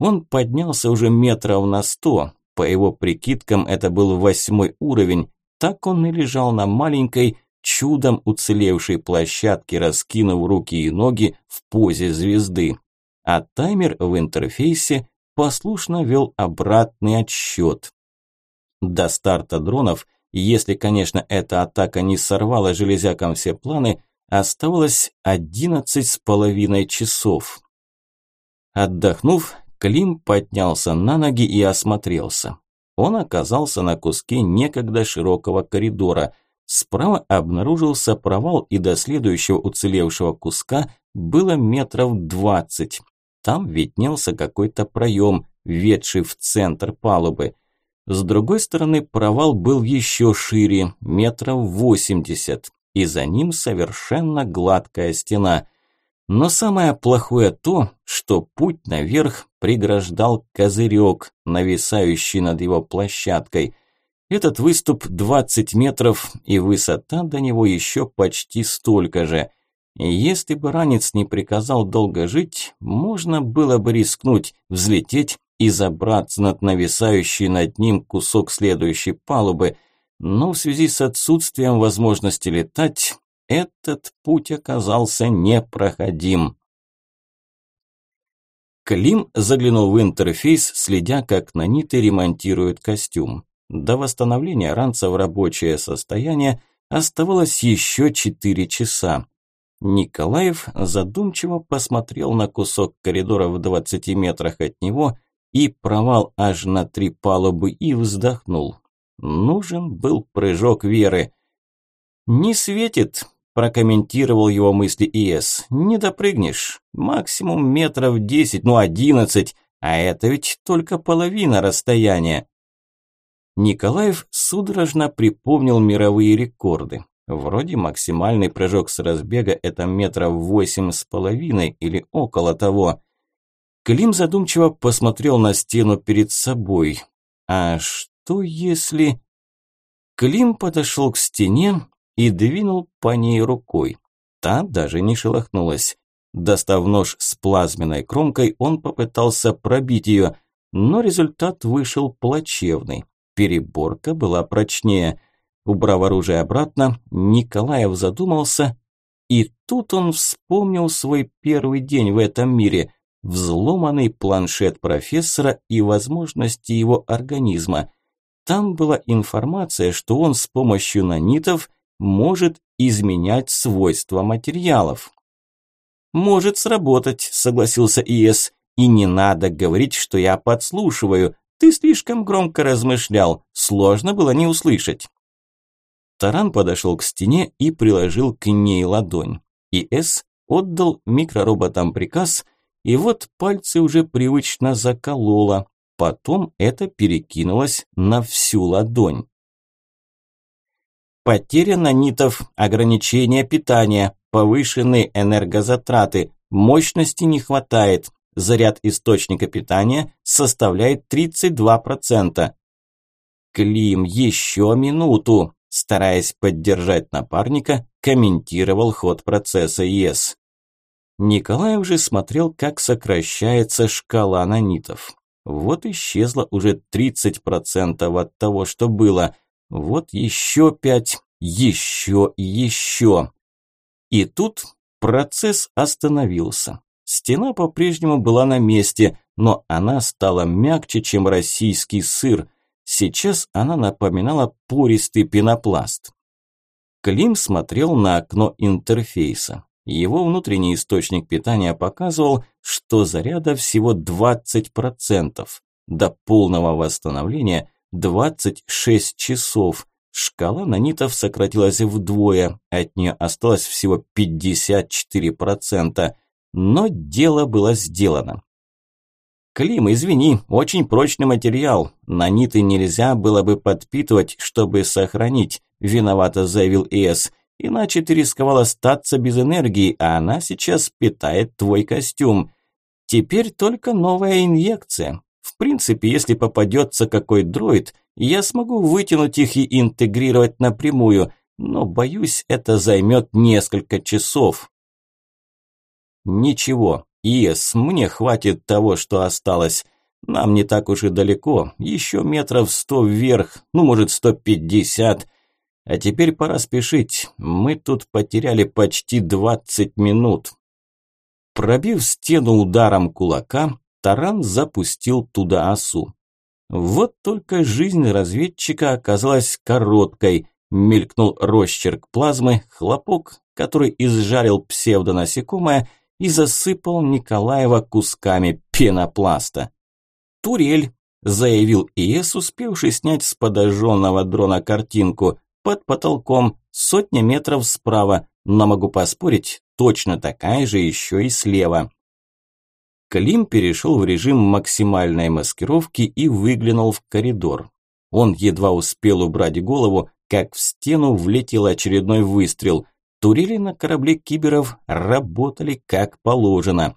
Он поднялся уже метров на сто, по его прикидкам это был восьмой уровень, так он и лежал на маленькой, чудом уцелевшей площадке, раскинув руки и ноги в позе звезды. А таймер в интерфейсе послушно вел обратный отсчет. До старта дронов, если, конечно, эта атака не сорвала железякам все планы, оставалось одиннадцать с половиной часов. Отдохнув, Клим поднялся на ноги и осмотрелся. Он оказался на куске некогда широкого коридора. Справа обнаружился провал, и до следующего уцелевшего куска было метров двадцать. Там виднелся какой-то проем, ведший в центр палубы. С другой стороны провал был еще шире, метров восемьдесят, и за ним совершенно гладкая стена. Но самое плохое то, что путь наверх преграждал козырек, нависающий над его площадкой. Этот выступ 20 метров, и высота до него еще почти столько же. Если бы ранец не приказал долго жить, можно было бы рискнуть, взлететь и забраться над нависающий над ним кусок следующей палубы, но в связи с отсутствием возможности летать, этот путь оказался непроходим. Клим заглянул в интерфейс, следя, как наниты ремонтируют костюм. До восстановления ранца в рабочее состояние оставалось еще четыре часа. Николаев задумчиво посмотрел на кусок коридора в 20 метрах от него и провал аж на три палубы и вздохнул. Нужен был прыжок веры. «Не светит», прокомментировал его мысли ИС. «Не допрыгнешь. Максимум метров десять, ну одиннадцать, а это ведь только половина расстояния». Николаев судорожно припомнил мировые рекорды. Вроде максимальный прыжок с разбега – это метров восемь с половиной или около того. Клим задумчиво посмотрел на стену перед собой. А что если... Клим подошел к стене и двинул по ней рукой. Та даже не шелохнулась. Достав нож с плазменной кромкой, он попытался пробить ее, но результат вышел плачевный. Переборка была прочнее. Убрав оружие обратно, Николаев задумался, и тут он вспомнил свой первый день в этом мире, взломанный планшет профессора и возможности его организма. Там была информация, что он с помощью нанитов может изменять свойства материалов. «Может сработать», – согласился ИС. «И не надо говорить, что я подслушиваю. Ты слишком громко размышлял, сложно было не услышать». Таран подошел к стене и приложил к ней ладонь. ИС отдал микророботам приказ, и вот пальцы уже привычно закололо. Потом это перекинулось на всю ладонь. Потеря нанитов, ограничение питания, повышенные энергозатраты, мощности не хватает, заряд источника питания составляет 32%. Клим, еще минуту, стараясь поддержать напарника, комментировал ход процесса ЕС. Николай уже смотрел, как сокращается шкала нанитов. Вот исчезло уже 30% от того, что было – вот еще пять, еще и еще. И тут процесс остановился. Стена по-прежнему была на месте, но она стала мягче, чем российский сыр. Сейчас она напоминала пористый пенопласт. Клим смотрел на окно интерфейса. Его внутренний источник питания показывал, что заряда всего 20%. До полного восстановления 26 часов, Шкала нанитов сократилась вдвое, от нее осталось всего 54%, но дело было сделано. «Клим, извини, очень прочный материал. Наниты нельзя было бы подпитывать, чтобы сохранить», – виновато заявил ИС. «Иначе ты рисковал остаться без энергии, а она сейчас питает твой костюм. Теперь только новая инъекция. В принципе, если попадется какой дроид, я смогу вытянуть их и интегрировать напрямую, но, боюсь, это займет несколько часов. Ничего, Иес, мне хватит того, что осталось. Нам не так уж и далеко, еще метров сто вверх, ну, может, сто пятьдесят. А теперь пора спешить, мы тут потеряли почти двадцать минут. Пробив стену ударом кулака, Таран запустил туда осу. Вот только жизнь разведчика оказалась короткой. Мелькнул росчерк плазмы, хлопок, который изжарил псевдонасекомое и засыпал Николаева кусками пенопласта. «Турель», – заявил ИС, успевший снять с подожженного дрона картинку. «Под потолком, сотня метров справа, но могу поспорить, точно такая же еще и слева». Клим перешел в режим максимальной маскировки и выглянул в коридор. Он едва успел убрать голову, как в стену влетел очередной выстрел. Турели на корабле киберов работали как положено.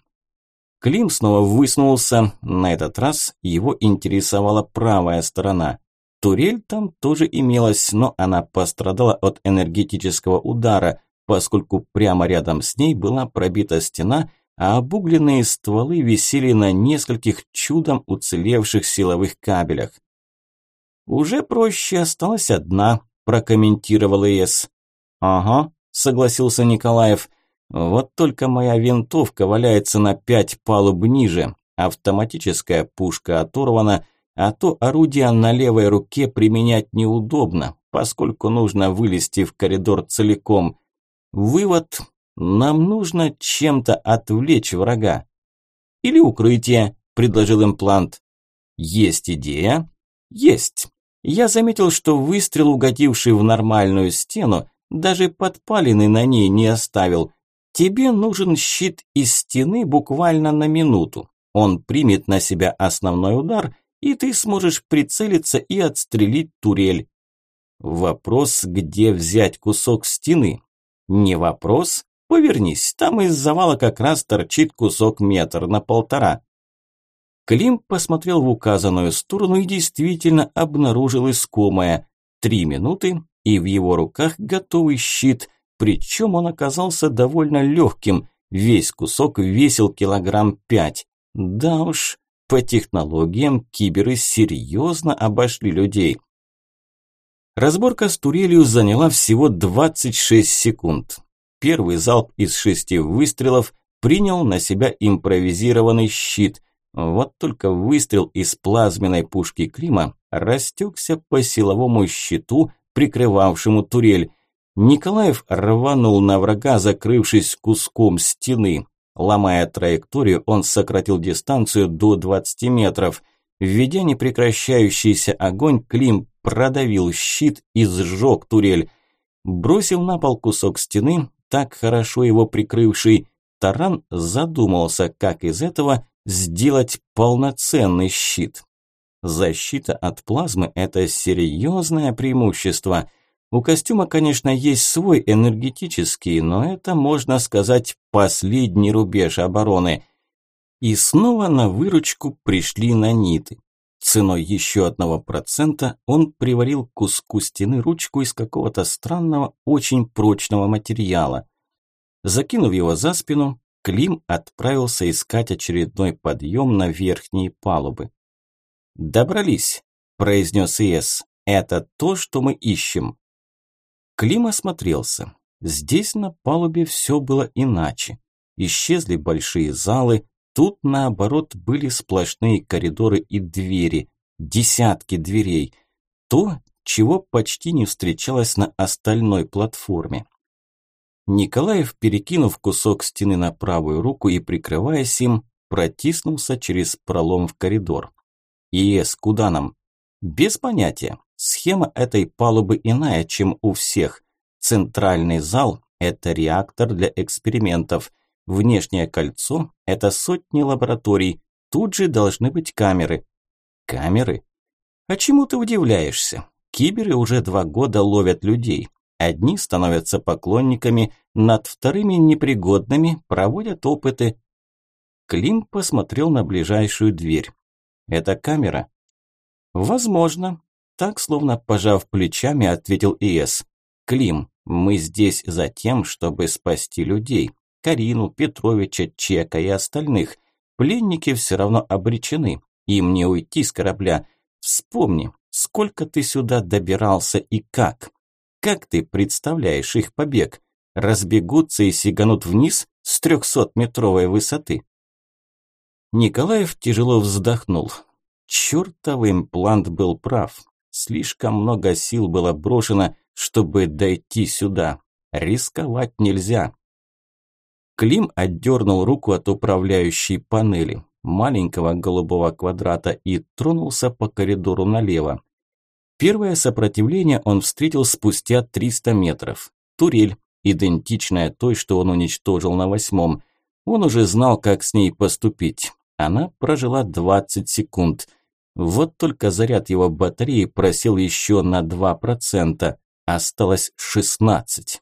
Клим снова высунулся, на этот раз его интересовала правая сторона. Турель там тоже имелась, но она пострадала от энергетического удара, поскольку прямо рядом с ней была пробита стена, а обугленные стволы висели на нескольких чудом уцелевших силовых кабелях. «Уже проще, осталась одна», – прокомментировал ИС. «Ага», – согласился Николаев. «Вот только моя винтовка валяется на пять палуб ниже, автоматическая пушка оторвана, а то орудие на левой руке применять неудобно, поскольку нужно вылезти в коридор целиком. Вывод нам нужно чем-то отвлечь врага. Или укрытие, предложил имплант. Есть идея? Есть. Я заметил, что выстрел, угодивший в нормальную стену, даже подпалины на ней не оставил. Тебе нужен щит из стены буквально на минуту. Он примет на себя основной удар, и ты сможешь прицелиться и отстрелить турель. Вопрос, где взять кусок стены? Не вопрос, Повернись, там из завала как раз торчит кусок метр на полтора. Клим посмотрел в указанную сторону и действительно обнаружил искомое. Три минуты, и в его руках готовый щит, причем он оказался довольно легким, весь кусок весил килограмм пять. Да уж, по технологиям киберы серьезно обошли людей. Разборка с турелью заняла всего 26 секунд. Первый залп из шести выстрелов принял на себя импровизированный щит. Вот только выстрел из плазменной пушки Клима растекся по силовому щиту, прикрывавшему турель. Николаев рванул на врага, закрывшись куском стены. Ломая траекторию, он сократил дистанцию до 20 метров. Введя непрекращающийся огонь, Клим продавил щит и сжег турель. Бросив на пол кусок стены, так хорошо его прикрывший, Таран задумался, как из этого сделать полноценный щит. Защита от плазмы – это серьезное преимущество. У костюма, конечно, есть свой энергетический, но это, можно сказать, последний рубеж обороны. И снова на выручку пришли наниты. Ценой еще одного процента он приварил куску стены ручку из какого-то странного, очень прочного материала. Закинув его за спину, Клим отправился искать очередной подъем на верхние палубы. «Добрались», – произнес Иес. «Это то, что мы ищем». Клим осмотрелся. Здесь на палубе все было иначе. Исчезли большие залы, Тут, наоборот, были сплошные коридоры и двери, десятки дверей. То, чего почти не встречалось на остальной платформе. Николаев, перекинув кусок стены на правую руку и прикрываясь им, протиснулся через пролом в коридор. «ИС, куда нам?» «Без понятия. Схема этой палубы иная, чем у всех. Центральный зал – это реактор для экспериментов. Внешнее кольцо – это сотни лабораторий. Тут же должны быть камеры. Камеры? А чему ты удивляешься? Киберы уже два года ловят людей. Одни становятся поклонниками, над вторыми непригодными проводят опыты. Клим посмотрел на ближайшую дверь. Это камера? Возможно. Так, словно пожав плечами, ответил ИС. Клим, мы здесь за тем, чтобы спасти людей. Карину, Петровича, Чека и остальных. Пленники все равно обречены. Им не уйти с корабля. Вспомни, сколько ты сюда добирался и как. Как ты представляешь их побег? Разбегутся и сиганут вниз с трехсотметровой высоты. Николаев тяжело вздохнул. Чертов имплант был прав. Слишком много сил было брошено, чтобы дойти сюда. Рисковать нельзя. Клим отдернул руку от управляющей панели, маленького голубого квадрата, и тронулся по коридору налево. Первое сопротивление он встретил спустя 300 метров. Турель, идентичная той, что он уничтожил на восьмом. Он уже знал, как с ней поступить. Она прожила 20 секунд. Вот только заряд его батареи просел еще на 2%. Осталось 16.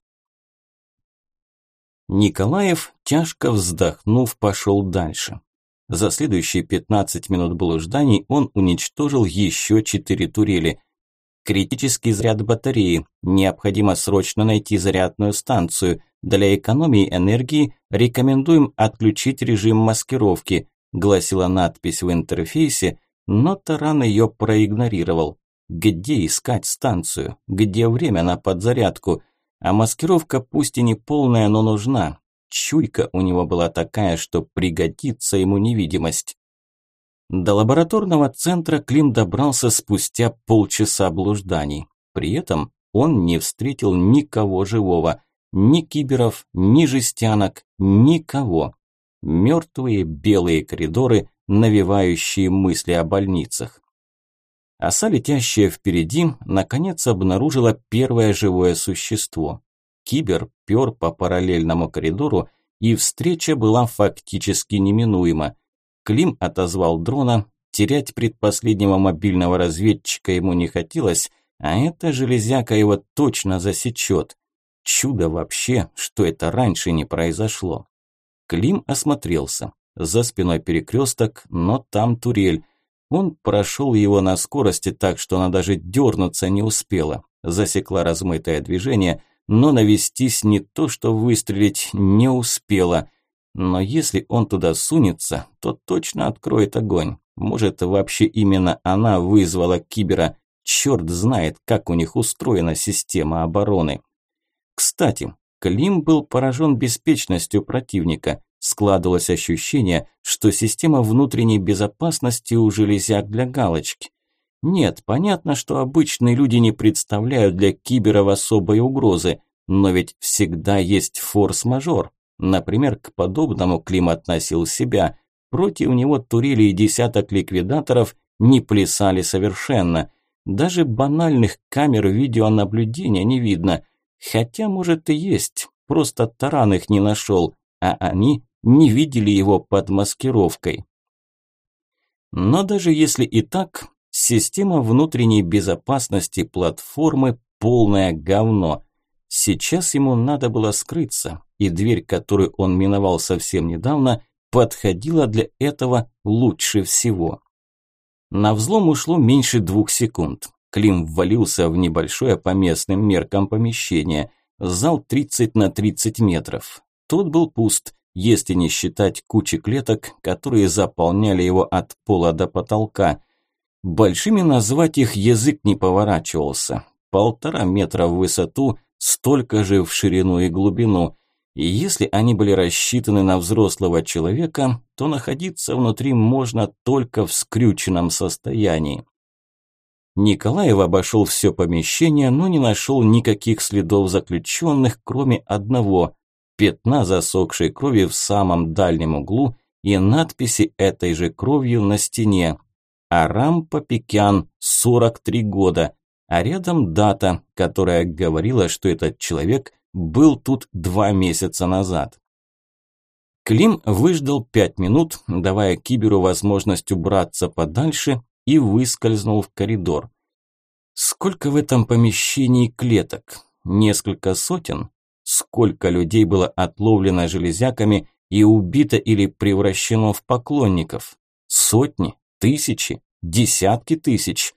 Николаев, тяжко вздохнув, пошел дальше. За следующие 15 минут блужданий он уничтожил еще 4 турели. Критический заряд батареи. Необходимо срочно найти зарядную станцию. Для экономии энергии рекомендуем отключить режим маскировки, гласила надпись в интерфейсе, но Таран ее проигнорировал. Где искать станцию? Где время на подзарядку? А маскировка пусть и не полная, но нужна. Чуйка у него была такая, что пригодится ему невидимость. До лабораторного центра Клим добрался спустя полчаса блужданий. При этом он не встретил никого живого. Ни киберов, ни жестянок, никого. Мертвые белые коридоры, навевающие мысли о больницах. Оса, летящая впереди, наконец обнаружила первое живое существо. Кибер пер по параллельному коридору, и встреча была фактически неминуема. Клим отозвал дрона, терять предпоследнего мобильного разведчика ему не хотелось, а эта железяка его точно засечет. Чудо вообще, что это раньше не произошло. Клим осмотрелся. За спиной перекресток, но там турель. Он прошел его на скорости так, что она даже дернуться не успела. Засекла размытое движение, но навестись не то, что выстрелить не успела. Но если он туда сунется, то точно откроет огонь. Может, вообще именно она вызвала кибера. Черт знает, как у них устроена система обороны. Кстати, Клим был поражен беспечностью противника. Складывалось ощущение, что система внутренней безопасности у железяк для галочки. Нет, понятно, что обычные люди не представляют для киберов особой угрозы, но ведь всегда есть форс-мажор. Например, к подобному Клим относил себя. Против него турели и десяток ликвидаторов не плясали совершенно. Даже банальных камер видеонаблюдения не видно. Хотя, может, и есть, просто таран их не нашел, а они не видели его под маскировкой. Но даже если и так, система внутренней безопасности платформы полное говно. Сейчас ему надо было скрыться, и дверь, которую он миновал совсем недавно, подходила для этого лучше всего. На взлом ушло меньше двух секунд. Клим ввалился в небольшое по местным меркам помещение. Зал 30 на 30 метров. Тот был пуст, если не считать кучи клеток, которые заполняли его от пола до потолка. Большими назвать их язык не поворачивался. Полтора метра в высоту, столько же в ширину и глубину. И если они были рассчитаны на взрослого человека, то находиться внутри можно только в скрюченном состоянии. Николаев обошел все помещение, но не нашел никаких следов заключенных, кроме одного – пятна засохшей крови в самом дальнем углу и надписи этой же кровью на стене. Арам Папикян, 43 года, а рядом дата, которая говорила, что этот человек был тут два месяца назад. Клим выждал пять минут, давая Киберу возможность убраться подальше и выскользнул в коридор. Сколько в этом помещении клеток? Несколько сотен? Сколько людей было отловлено железяками и убито или превращено в поклонников? Сотни? Тысячи? Десятки тысяч?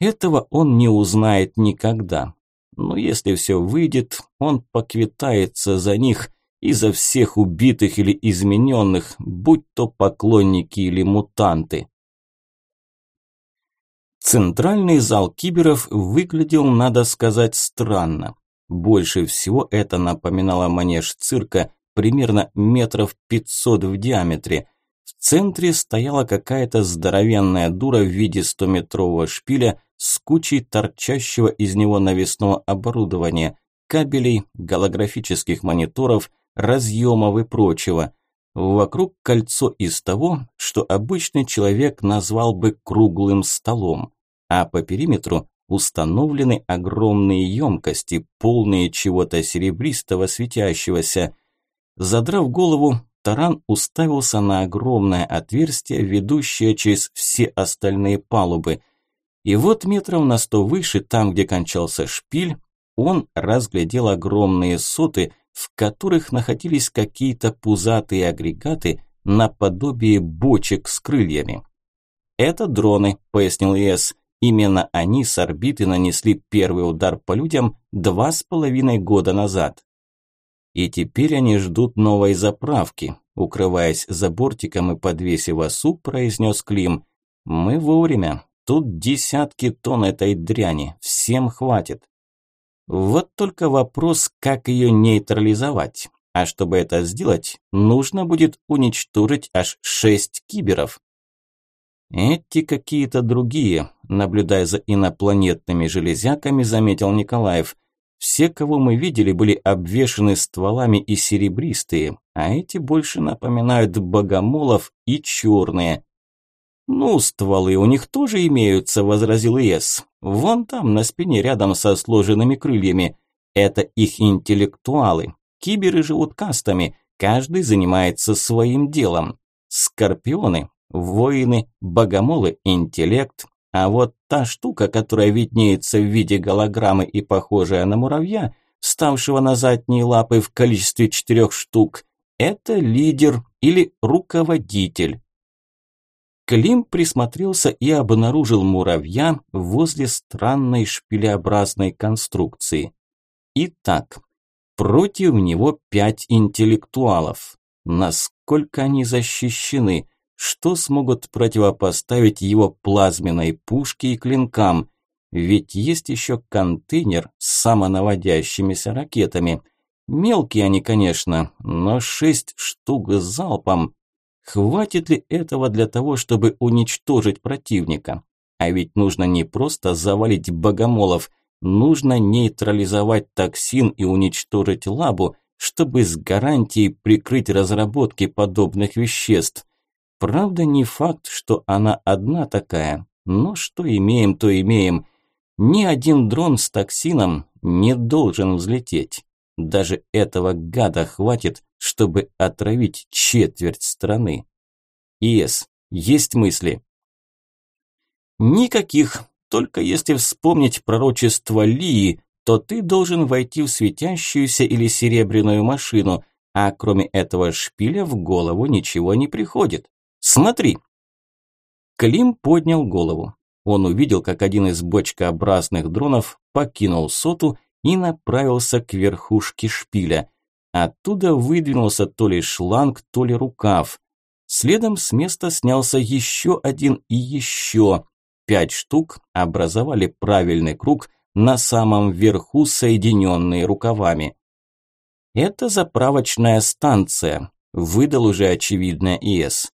Этого он не узнает никогда. Но если все выйдет, он поквитается за них и за всех убитых или измененных, будь то поклонники или мутанты. Центральный зал киберов выглядел, надо сказать, странно. Больше всего это напоминало манеж цирка, примерно метров пятьсот в диаметре. В центре стояла какая-то здоровенная дура в виде стометрового шпиля с кучей торчащего из него навесного оборудования, кабелей, голографических мониторов, разъемов и прочего. Вокруг кольцо из того, что обычный человек назвал бы круглым столом а по периметру установлены огромные емкости, полные чего-то серебристого светящегося. Задрав голову, Таран уставился на огромное отверстие, ведущее через все остальные палубы. И вот метров на сто выше, там, где кончался шпиль, он разглядел огромные соты, в которых находились какие-то пузатые агрегаты наподобие бочек с крыльями. «Это дроны», – пояснил Ес. Именно они с орбиты нанесли первый удар по людям два с половиной года назад. И теперь они ждут новой заправки. Укрываясь за бортиком и подвесив осу, произнес Клим. «Мы вовремя. Тут десятки тонн этой дряни. Всем хватит». Вот только вопрос, как ее нейтрализовать. А чтобы это сделать, нужно будет уничтожить аж шесть киберов. Эти какие-то другие, наблюдая за инопланетными железяками, заметил Николаев. Все, кого мы видели, были обвешаны стволами и серебристые, а эти больше напоминают богомолов и черные. «Ну, стволы у них тоже имеются», – возразил Ес. «Вон там, на спине, рядом со сложенными крыльями. Это их интеллектуалы. Киберы живут кастами, каждый занимается своим делом. Скорпионы Воины, богомолы, интеллект. А вот та штука, которая виднеется в виде голограммы и похожая на муравья, вставшего на задние лапы в количестве четырех штук, это лидер или руководитель. Клим присмотрелся и обнаружил муравья возле странной шпилеобразной конструкции. Итак, против него пять интеллектуалов. Насколько они защищены? Что смогут противопоставить его плазменной пушке и клинкам. Ведь есть еще контейнер с самонаводящимися ракетами. Мелкие они, конечно, но шесть штук залпом. Хватит ли этого для того, чтобы уничтожить противника? А ведь нужно не просто завалить богомолов, нужно нейтрализовать токсин и уничтожить лабу, чтобы с гарантией прикрыть разработки подобных веществ. Правда, не факт, что она одна такая, но что имеем, то имеем. Ни один дрон с токсином не должен взлететь. Даже этого гада хватит, чтобы отравить четверть страны. ИС, есть мысли? Никаких, только если вспомнить пророчество Лии, то ты должен войти в светящуюся или серебряную машину, а кроме этого шпиля в голову ничего не приходит. Смотри!» Клим поднял голову. Он увидел, как один из бочкообразных дронов покинул соту и направился к верхушке шпиля. Оттуда выдвинулся то ли шланг, то ли рукав. Следом с места снялся еще один и еще. Пять штук образовали правильный круг на самом верху, соединенные рукавами. «Это заправочная станция», – выдал уже очевидное ИС.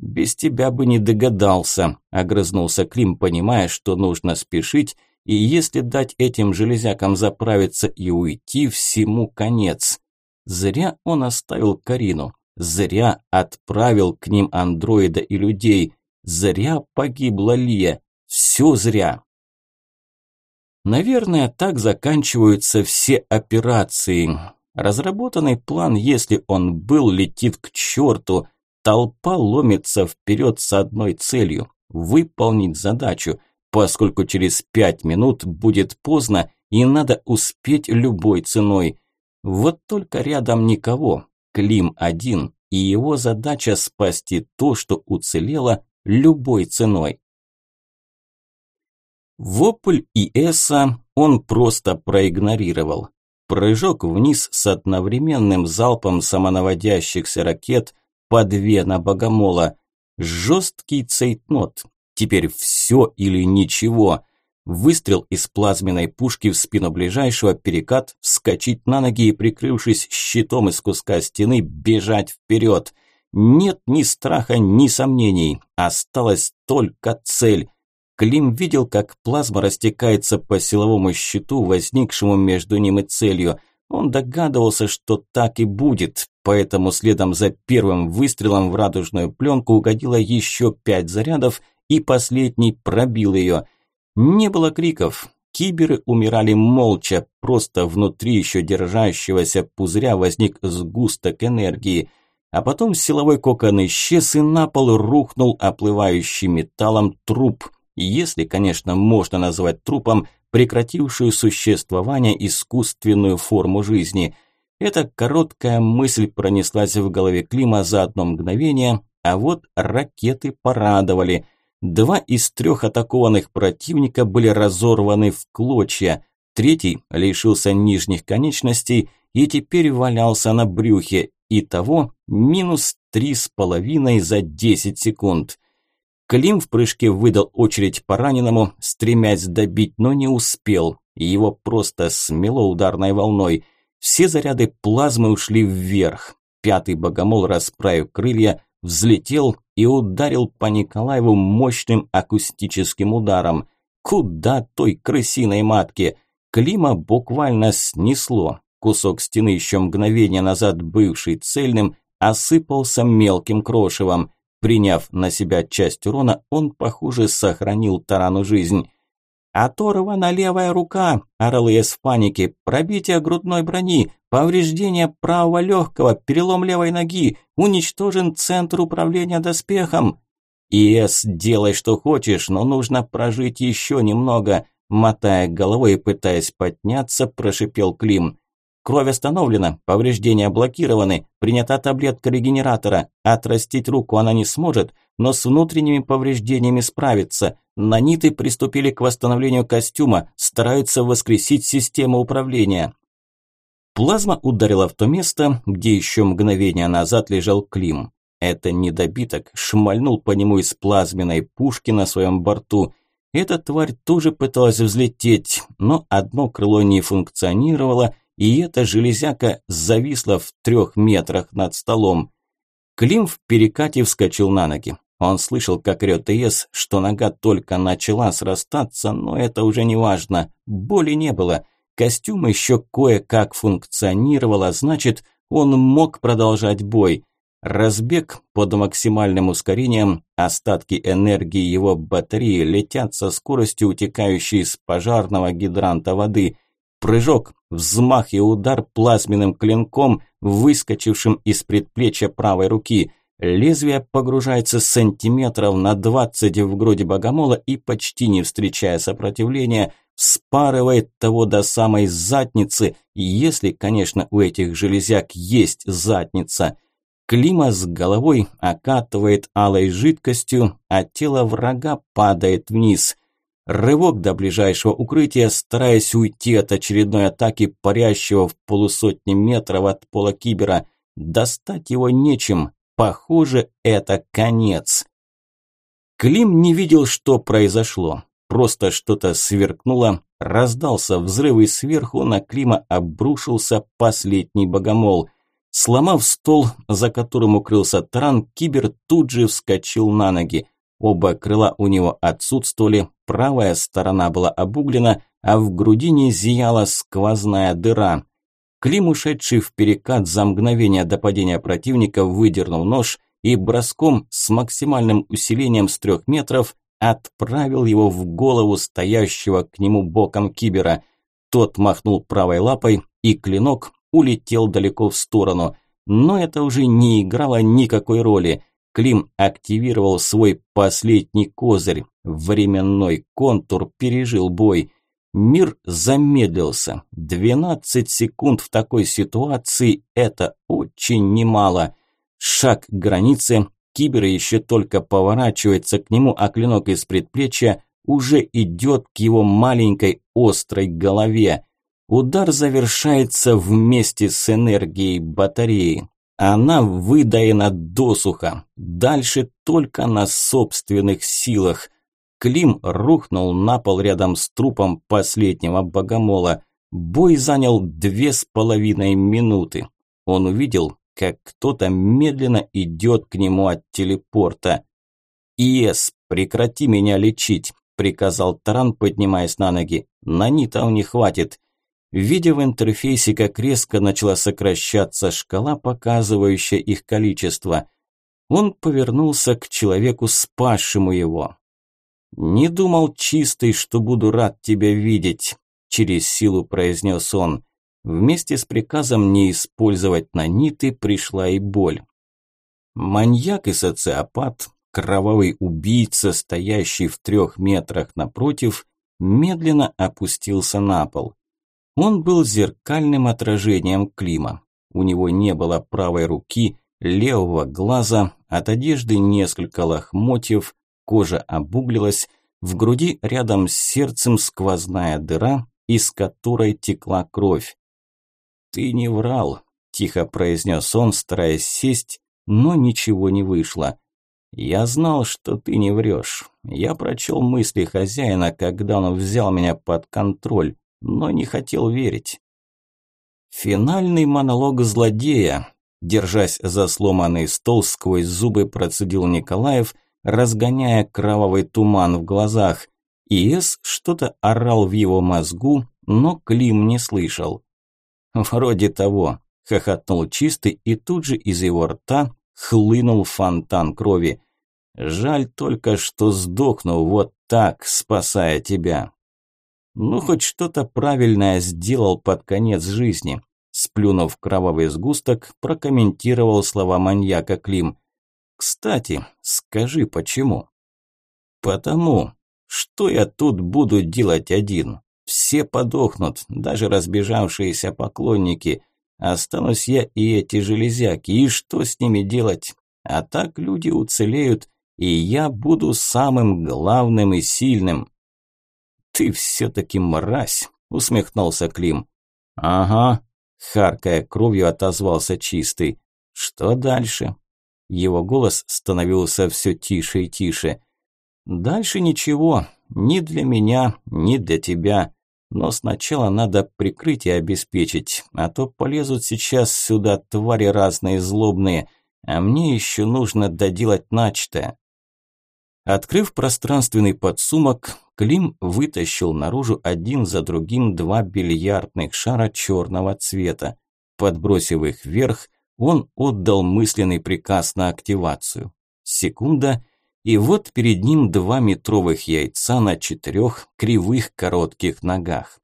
«Без тебя бы не догадался», – огрызнулся Клим, понимая, что нужно спешить, и если дать этим железякам заправиться и уйти, всему конец. Зря он оставил Карину, зря отправил к ним андроида и людей, зря погибла Лия, все зря. Наверное, так заканчиваются все операции. Разработанный план, если он был, летит к черту. Толпа ломится вперед с одной целью – выполнить задачу, поскольку через пять минут будет поздно и надо успеть любой ценой. Вот только рядом никого. Клим один, и его задача спасти то, что уцелело любой ценой. Вопль ИЭСа он просто проигнорировал. Прыжок вниз с одновременным залпом самонаводящихся ракет по две на богомола. Жесткий цейтнот. Теперь все или ничего. Выстрел из плазменной пушки в спину ближайшего, перекат, вскочить на ноги и, прикрывшись щитом из куска стены, бежать вперед. Нет ни страха, ни сомнений. Осталась только цель. Клим видел, как плазма растекается по силовому щиту, возникшему между ним и целью. Он догадывался, что так и будет, поэтому следом за первым выстрелом в радужную пленку угодило еще пять зарядов, и последний пробил ее. Не было криков. Киберы умирали молча, просто внутри еще держащегося пузыря возник сгусток энергии. А потом силовой кокон исчез, и на пол рухнул оплывающий металлом труп – если, конечно, можно назвать трупом прекратившую существование искусственную форму жизни. Эта короткая мысль пронеслась в голове Клима за одно мгновение, а вот ракеты порадовали. Два из трех атакованных противника были разорваны в клочья, третий лишился нижних конечностей и теперь валялся на брюхе, итого минус три с половиной за десять секунд. Клим в прыжке выдал очередь по раненому, стремясь добить, но не успел. Его просто смело ударной волной. Все заряды плазмы ушли вверх. Пятый богомол, расправив крылья, взлетел и ударил по Николаеву мощным акустическим ударом. Куда той крысиной матке? Клима буквально снесло. Кусок стены, еще мгновение назад бывший цельным, осыпался мелким крошевом. Приняв на себя часть урона, он, похоже, сохранил тарану жизнь. «Оторвана левая рука!» – орал ЕС в панике. «Пробитие грудной брони, повреждение правого легкого, перелом левой ноги, уничтожен центр управления доспехом!» «ИС, делай что хочешь, но нужно прожить еще немного!» Мотая головой и пытаясь подняться, прошипел Клим. Кровь остановлена, повреждения блокированы, принята таблетка регенератора. Отрастить руку она не сможет, но с внутренними повреждениями справится. Наниты приступили к восстановлению костюма, стараются воскресить систему управления. Плазма ударила в то место, где еще мгновение назад лежал Клим. Это недобиток шмальнул по нему из плазменной пушки на своем борту. Эта тварь тоже пыталась взлететь, но одно крыло не функционировало, и эта железяка зависла в трех метрах над столом. Клим в перекате вскочил на ноги. Он слышал, как рёт ИС, что нога только начала срастаться, но это уже не важно. Боли не было. Костюм еще кое-как функционировал, а значит, он мог продолжать бой. Разбег под максимальным ускорением, остатки энергии его батареи летят со скоростью утекающей из пожарного гидранта воды – Прыжок, взмах и удар плазменным клинком, выскочившим из предплечья правой руки. Лезвие погружается сантиметров на 20 в груди богомола и, почти не встречая сопротивления, спарывает того до самой задницы, если, конечно, у этих железяк есть задница. Клима с головой окатывает алой жидкостью, а тело врага падает вниз. Рывок до ближайшего укрытия, стараясь уйти от очередной атаки парящего в полусотни метров от пола кибера. Достать его нечем. Похоже, это конец. Клим не видел, что произошло. Просто что-то сверкнуло, раздался взрыв и сверху на Клима обрушился последний богомол. Сломав стол, за которым укрылся таран, кибер тут же вскочил на ноги. Оба крыла у него отсутствовали, правая сторона была обуглена, а в грудине зияла сквозная дыра. Клим, ушедший в перекат за мгновение до падения противника, выдернул нож и броском с максимальным усилением с трех метров отправил его в голову стоящего к нему боком кибера. Тот махнул правой лапой, и клинок улетел далеко в сторону. Но это уже не играло никакой роли. Клим активировал свой последний козырь. Временной контур пережил бой. Мир замедлился. 12 секунд в такой ситуации – это очень немало. Шаг к границе, кибер еще только поворачивается к нему, а клинок из предплечья уже идет к его маленькой острой голове. Удар завершается вместе с энергией батареи. Она выдаена досуха. Дальше только на собственных силах – Клим рухнул на пол рядом с трупом последнего богомола. Бой занял две с половиной минуты. Он увидел, как кто-то медленно идет к нему от телепорта. «Иес, прекрати меня лечить», – приказал Таран, поднимаясь на ноги. «На нитов не хватит». Видя в интерфейсе, как резко начала сокращаться шкала, показывающая их количество, он повернулся к человеку, спасшему его. «Не думал чистый, что буду рад тебя видеть», – через силу произнес он. Вместе с приказом не использовать наниты пришла и боль. Маньяк и социопат, кровавый убийца, стоящий в трех метрах напротив, медленно опустился на пол. Он был зеркальным отражением Клима. У него не было правой руки, левого глаза, от одежды несколько лохмотьев, кожа обуглилась, в груди рядом с сердцем сквозная дыра, из которой текла кровь. «Ты не врал», – тихо произнес он, стараясь сесть, но ничего не вышло. «Я знал, что ты не врешь. Я прочел мысли хозяина, когда он взял меня под контроль, но не хотел верить». Финальный монолог злодея, держась за сломанный стол, сквозь зубы процедил Николаев – разгоняя кровавый туман в глазах. ИС что-то орал в его мозгу, но Клим не слышал. «Вроде того», – хохотнул чистый, и тут же из его рта хлынул фонтан крови. «Жаль только, что сдохну вот так, спасая тебя». «Ну, хоть что-то правильное сделал под конец жизни», – сплюнув кровавый сгусток, прокомментировал слова маньяка Клим. Кстати, скажи, почему? Потому, что я тут буду делать один? Все подохнут, даже разбежавшиеся поклонники. Останусь я и эти железяки, и что с ними делать? А так люди уцелеют, и я буду самым главным и сильным. Ты все-таки мразь, усмехнулся Клим. Ага, харкая кровью отозвался чистый. Что дальше? Его голос становился все тише и тише. «Дальше ничего, ни для меня, ни для тебя. Но сначала надо прикрытие обеспечить, а то полезут сейчас сюда твари разные злобные, а мне еще нужно доделать начатое». Открыв пространственный подсумок, Клим вытащил наружу один за другим два бильярдных шара черного цвета. Подбросив их вверх, он отдал мысленный приказ на активацию. Секунда, и вот перед ним два метровых яйца на четырех кривых коротких ногах.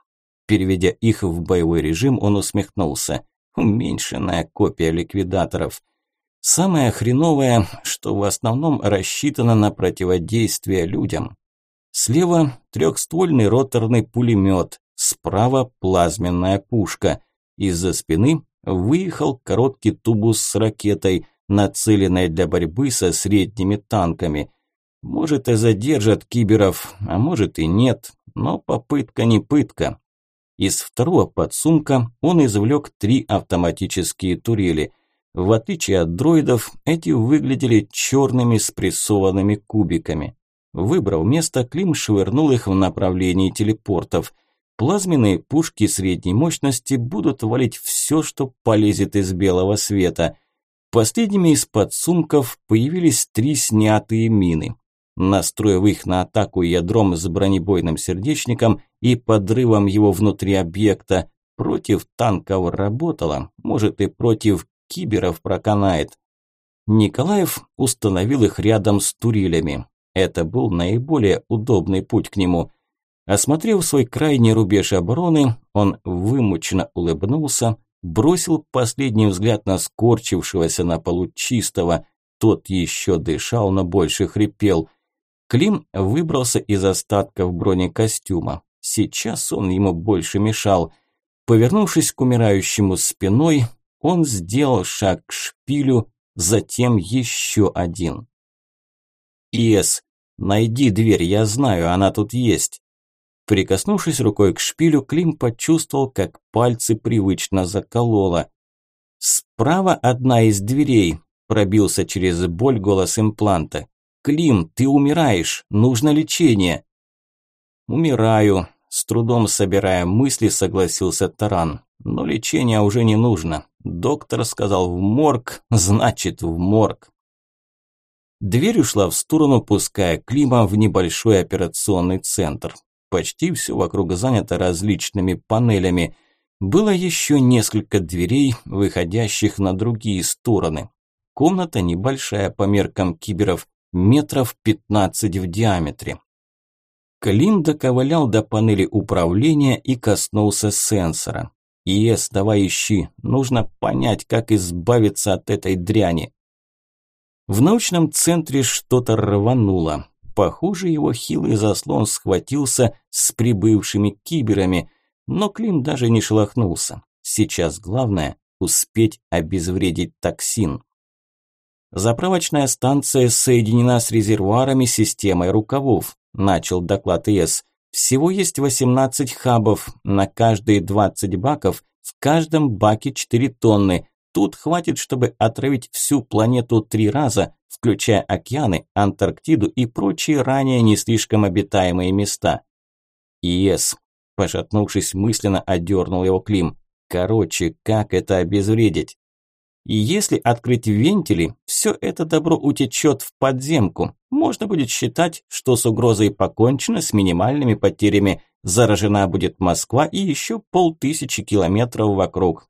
Переведя их в боевой режим, он усмехнулся. Уменьшенная копия ликвидаторов. Самое хреновое, что в основном рассчитано на противодействие людям. Слева трехствольный роторный пулемет, справа плазменная пушка. Из-за спины выехал короткий тубус с ракетой, нацеленной для борьбы со средними танками. Может и задержат киберов, а может и нет, но попытка не пытка. Из второго подсумка он извлек три автоматические турели. В отличие от дроидов, эти выглядели черными спрессованными кубиками. Выбрав место, Клим швырнул их в направлении телепортов – Плазменные пушки средней мощности будут валить все, что полезет из белого света. Последними из подсумков появились три снятые мины. Настроив их на атаку ядром с бронебойным сердечником и подрывом его внутри объекта, против танков работало, может и против киберов проканает. Николаев установил их рядом с турилями. Это был наиболее удобный путь к нему. Осмотрев свой крайний рубеж обороны, он вымученно улыбнулся, бросил последний взгляд на скорчившегося на полу чистого. Тот еще дышал, но больше хрипел. Клим выбрался из остатков бронекостюма. Сейчас он ему больше мешал. Повернувшись к умирающему спиной, он сделал шаг к шпилю, затем еще один. «Ес, найди дверь, я знаю, она тут есть». Прикоснувшись рукой к шпилю, Клим почувствовал, как пальцы привычно закололо. «Справа одна из дверей», – пробился через боль голос импланта. «Клим, ты умираешь, нужно лечение». «Умираю», – с трудом собирая мысли, согласился Таран. «Но лечения уже не нужно. Доктор сказал в морг, значит в морг». Дверь ушла в сторону, пуская Клима в небольшой операционный центр. Почти все вокруг занято различными панелями. Было еще несколько дверей, выходящих на другие стороны. Комната небольшая по меркам киберов, метров 15 в диаметре. Клим доковылял до панели управления и коснулся сенсора. «ИС, давай ищи, нужно понять, как избавиться от этой дряни». В научном центре что-то рвануло. Похоже, его хилый заслон схватился с прибывшими киберами, но Клим даже не шелохнулся. Сейчас главное – успеть обезвредить токсин. Заправочная станция соединена с резервуарами системой рукавов, начал доклад ИС. Всего есть 18 хабов, на каждые 20 баков, в каждом баке 4 тонны. Тут хватит, чтобы отравить всю планету три раза, включая океаны, Антарктиду и прочие ранее не слишком обитаемые места. ИС, пошатнувшись мысленно, одернул его Клим. Короче, как это обезвредить? И если открыть вентили, все это добро утечет в подземку. Можно будет считать, что с угрозой покончено с минимальными потерями. Заражена будет Москва и еще полтысячи километров вокруг.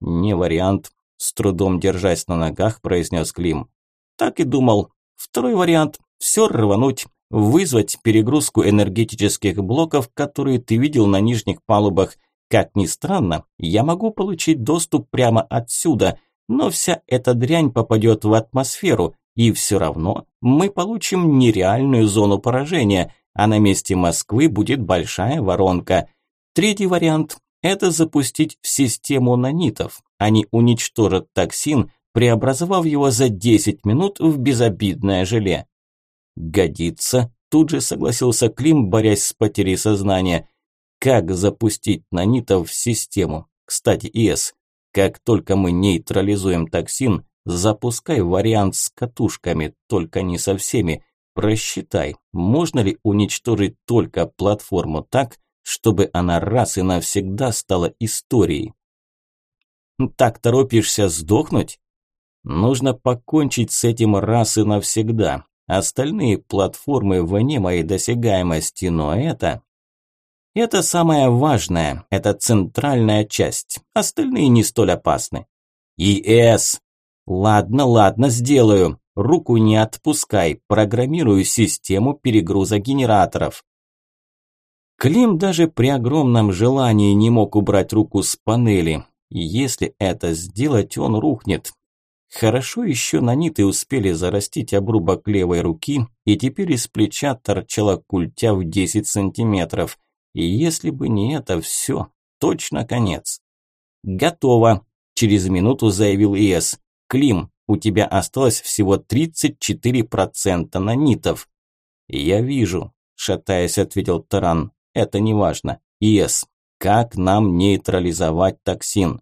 Не вариант, с трудом держась на ногах, произнес Клим. Так и думал. Второй вариант – все рвануть, вызвать перегрузку энергетических блоков, которые ты видел на нижних палубах. Как ни странно, я могу получить доступ прямо отсюда, но вся эта дрянь попадет в атмосферу, и все равно мы получим нереальную зону поражения, а на месте Москвы будет большая воронка. Третий вариант – это запустить в систему нанитов. Они уничтожат токсин, преобразовав его за 10 минут в безобидное желе. «Годится», – тут же согласился Клим, борясь с потерей сознания. «Как запустить нанитов в систему? Кстати, ИС, как только мы нейтрализуем токсин, запускай вариант с катушками, только не со всеми. Просчитай, можно ли уничтожить только платформу так, чтобы она раз и навсегда стала историей. Так торопишься сдохнуть? Нужно покончить с этим раз и навсегда. Остальные платформы вне моей досягаемости, но это... Это самое важное, это центральная часть. Остальные не столь опасны. ИС. Ладно, ладно, сделаю. Руку не отпускай, программирую систему перегруза генераторов. Клим даже при огромном желании не мог убрать руку с панели. Если это сделать, он рухнет. Хорошо еще наниты успели зарастить обрубок левой руки, и теперь из плеча торчала культя в 10 сантиметров. И если бы не это все, точно конец. «Готово», – через минуту заявил ИС. «Клим, у тебя осталось всего 34% нанитов». «Я вижу», – шатаясь, ответил Таран. «Это не важно. ИС, как нам нейтрализовать токсин?»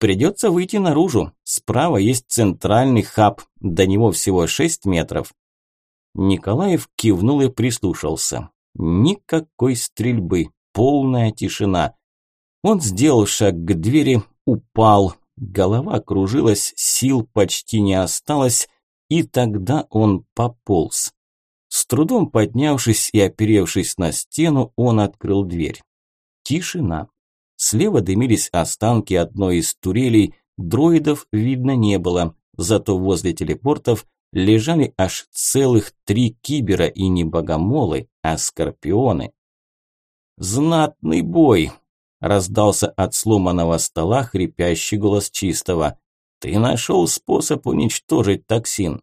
Придется выйти наружу. Справа есть центральный хаб, до него всего 6 метров. Николаев кивнул и прислушался. Никакой стрельбы, полная тишина. Он сделал шаг к двери, упал, голова кружилась, сил почти не осталось, и тогда он пополз. С трудом поднявшись и оперевшись на стену, он открыл дверь. Тишина. Слева дымились останки одной из турелей, дроидов видно не было, зато возле телепортов лежали аж целых три кибера и не богомолы, а скорпионы. «Знатный бой!» – раздался от сломанного стола хрипящий голос чистого. «Ты нашел способ уничтожить токсин?»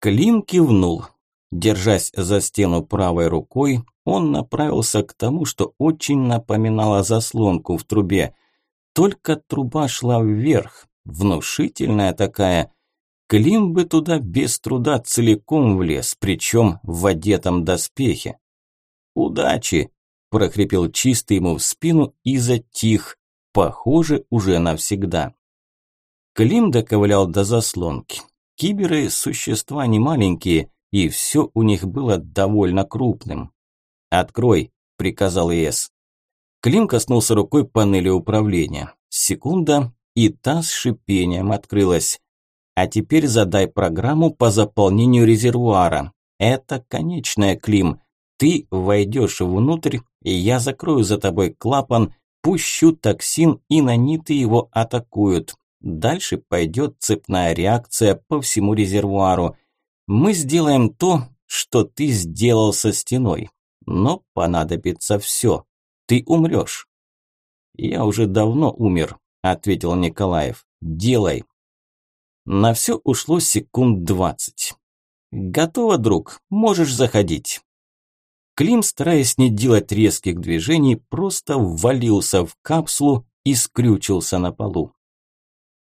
Клим кивнул. Держась за стену правой рукой, он направился к тому, что очень напоминало заслонку в трубе. Только труба шла вверх, внушительная такая. Клим бы туда без труда целиком влез, причем в одетом доспехе. «Удачи!» – прохрипел чистый ему в спину и затих, похоже, уже навсегда. Клим доковылял до заслонки. Киберы – существа не маленькие, и все у них было довольно крупным. «Открой», – приказал ИС. Клим коснулся рукой панели управления. Секунда, и та с шипением открылась. А теперь задай программу по заполнению резервуара. Это конечная, Клим. Ты войдешь внутрь, и я закрою за тобой клапан, пущу токсин, и наниты его атакуют. Дальше пойдет цепная реакция по всему резервуару. Мы сделаем то, что ты сделал со стеной. Но понадобится все. Ты умрешь. Я уже давно умер, ответил Николаев. Делай. На все ушло секунд двадцать. Готово, друг, можешь заходить. Клим, стараясь не делать резких движений, просто ввалился в капсулу и скрючился на полу.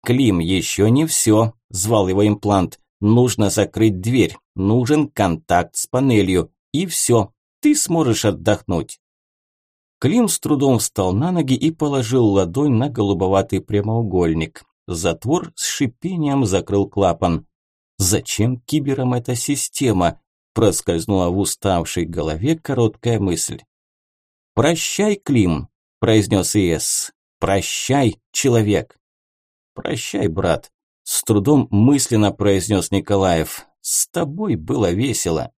«Клим, еще не все», – звал его имплант. Нужно закрыть дверь, нужен контакт с панелью, и все, ты сможешь отдохнуть. Клим с трудом встал на ноги и положил ладонь на голубоватый прямоугольник. Затвор с шипением закрыл клапан. «Зачем киберам эта система?» – проскользнула в уставшей голове короткая мысль. «Прощай, Клим», – произнес Иес. «Прощай, человек». «Прощай, брат», с трудом мысленно произнес Николаев. С тобой было весело.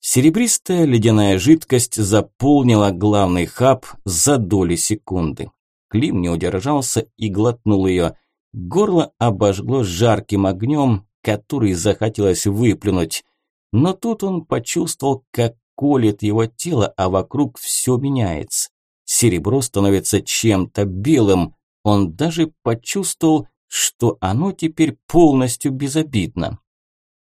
Серебристая ледяная жидкость заполнила главный хаб за доли секунды. Клим не удержался и глотнул ее. Горло обожгло жарким огнем, который захотелось выплюнуть. Но тут он почувствовал, как колет его тело, а вокруг все меняется. Серебро становится чем-то белым. Он даже почувствовал, что оно теперь полностью безобидно.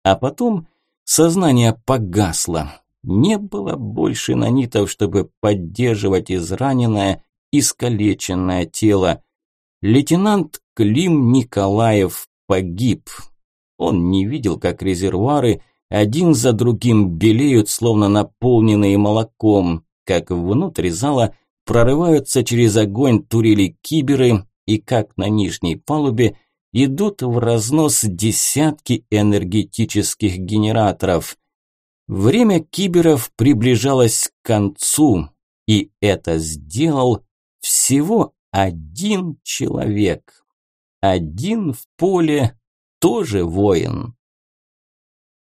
А потом сознание погасло. Не было больше нанитов, чтобы поддерживать израненное, искалеченное тело. Лейтенант Клим Николаев погиб. Он не видел, как резервуары один за другим белеют, словно наполненные молоком, как внутрь зала прорываются через огонь турели киберы, и как на нижней палубе идут в разнос десятки энергетических генераторов. Время киберов приближалось к концу, и это сделал всего один человек. Один в поле тоже воин.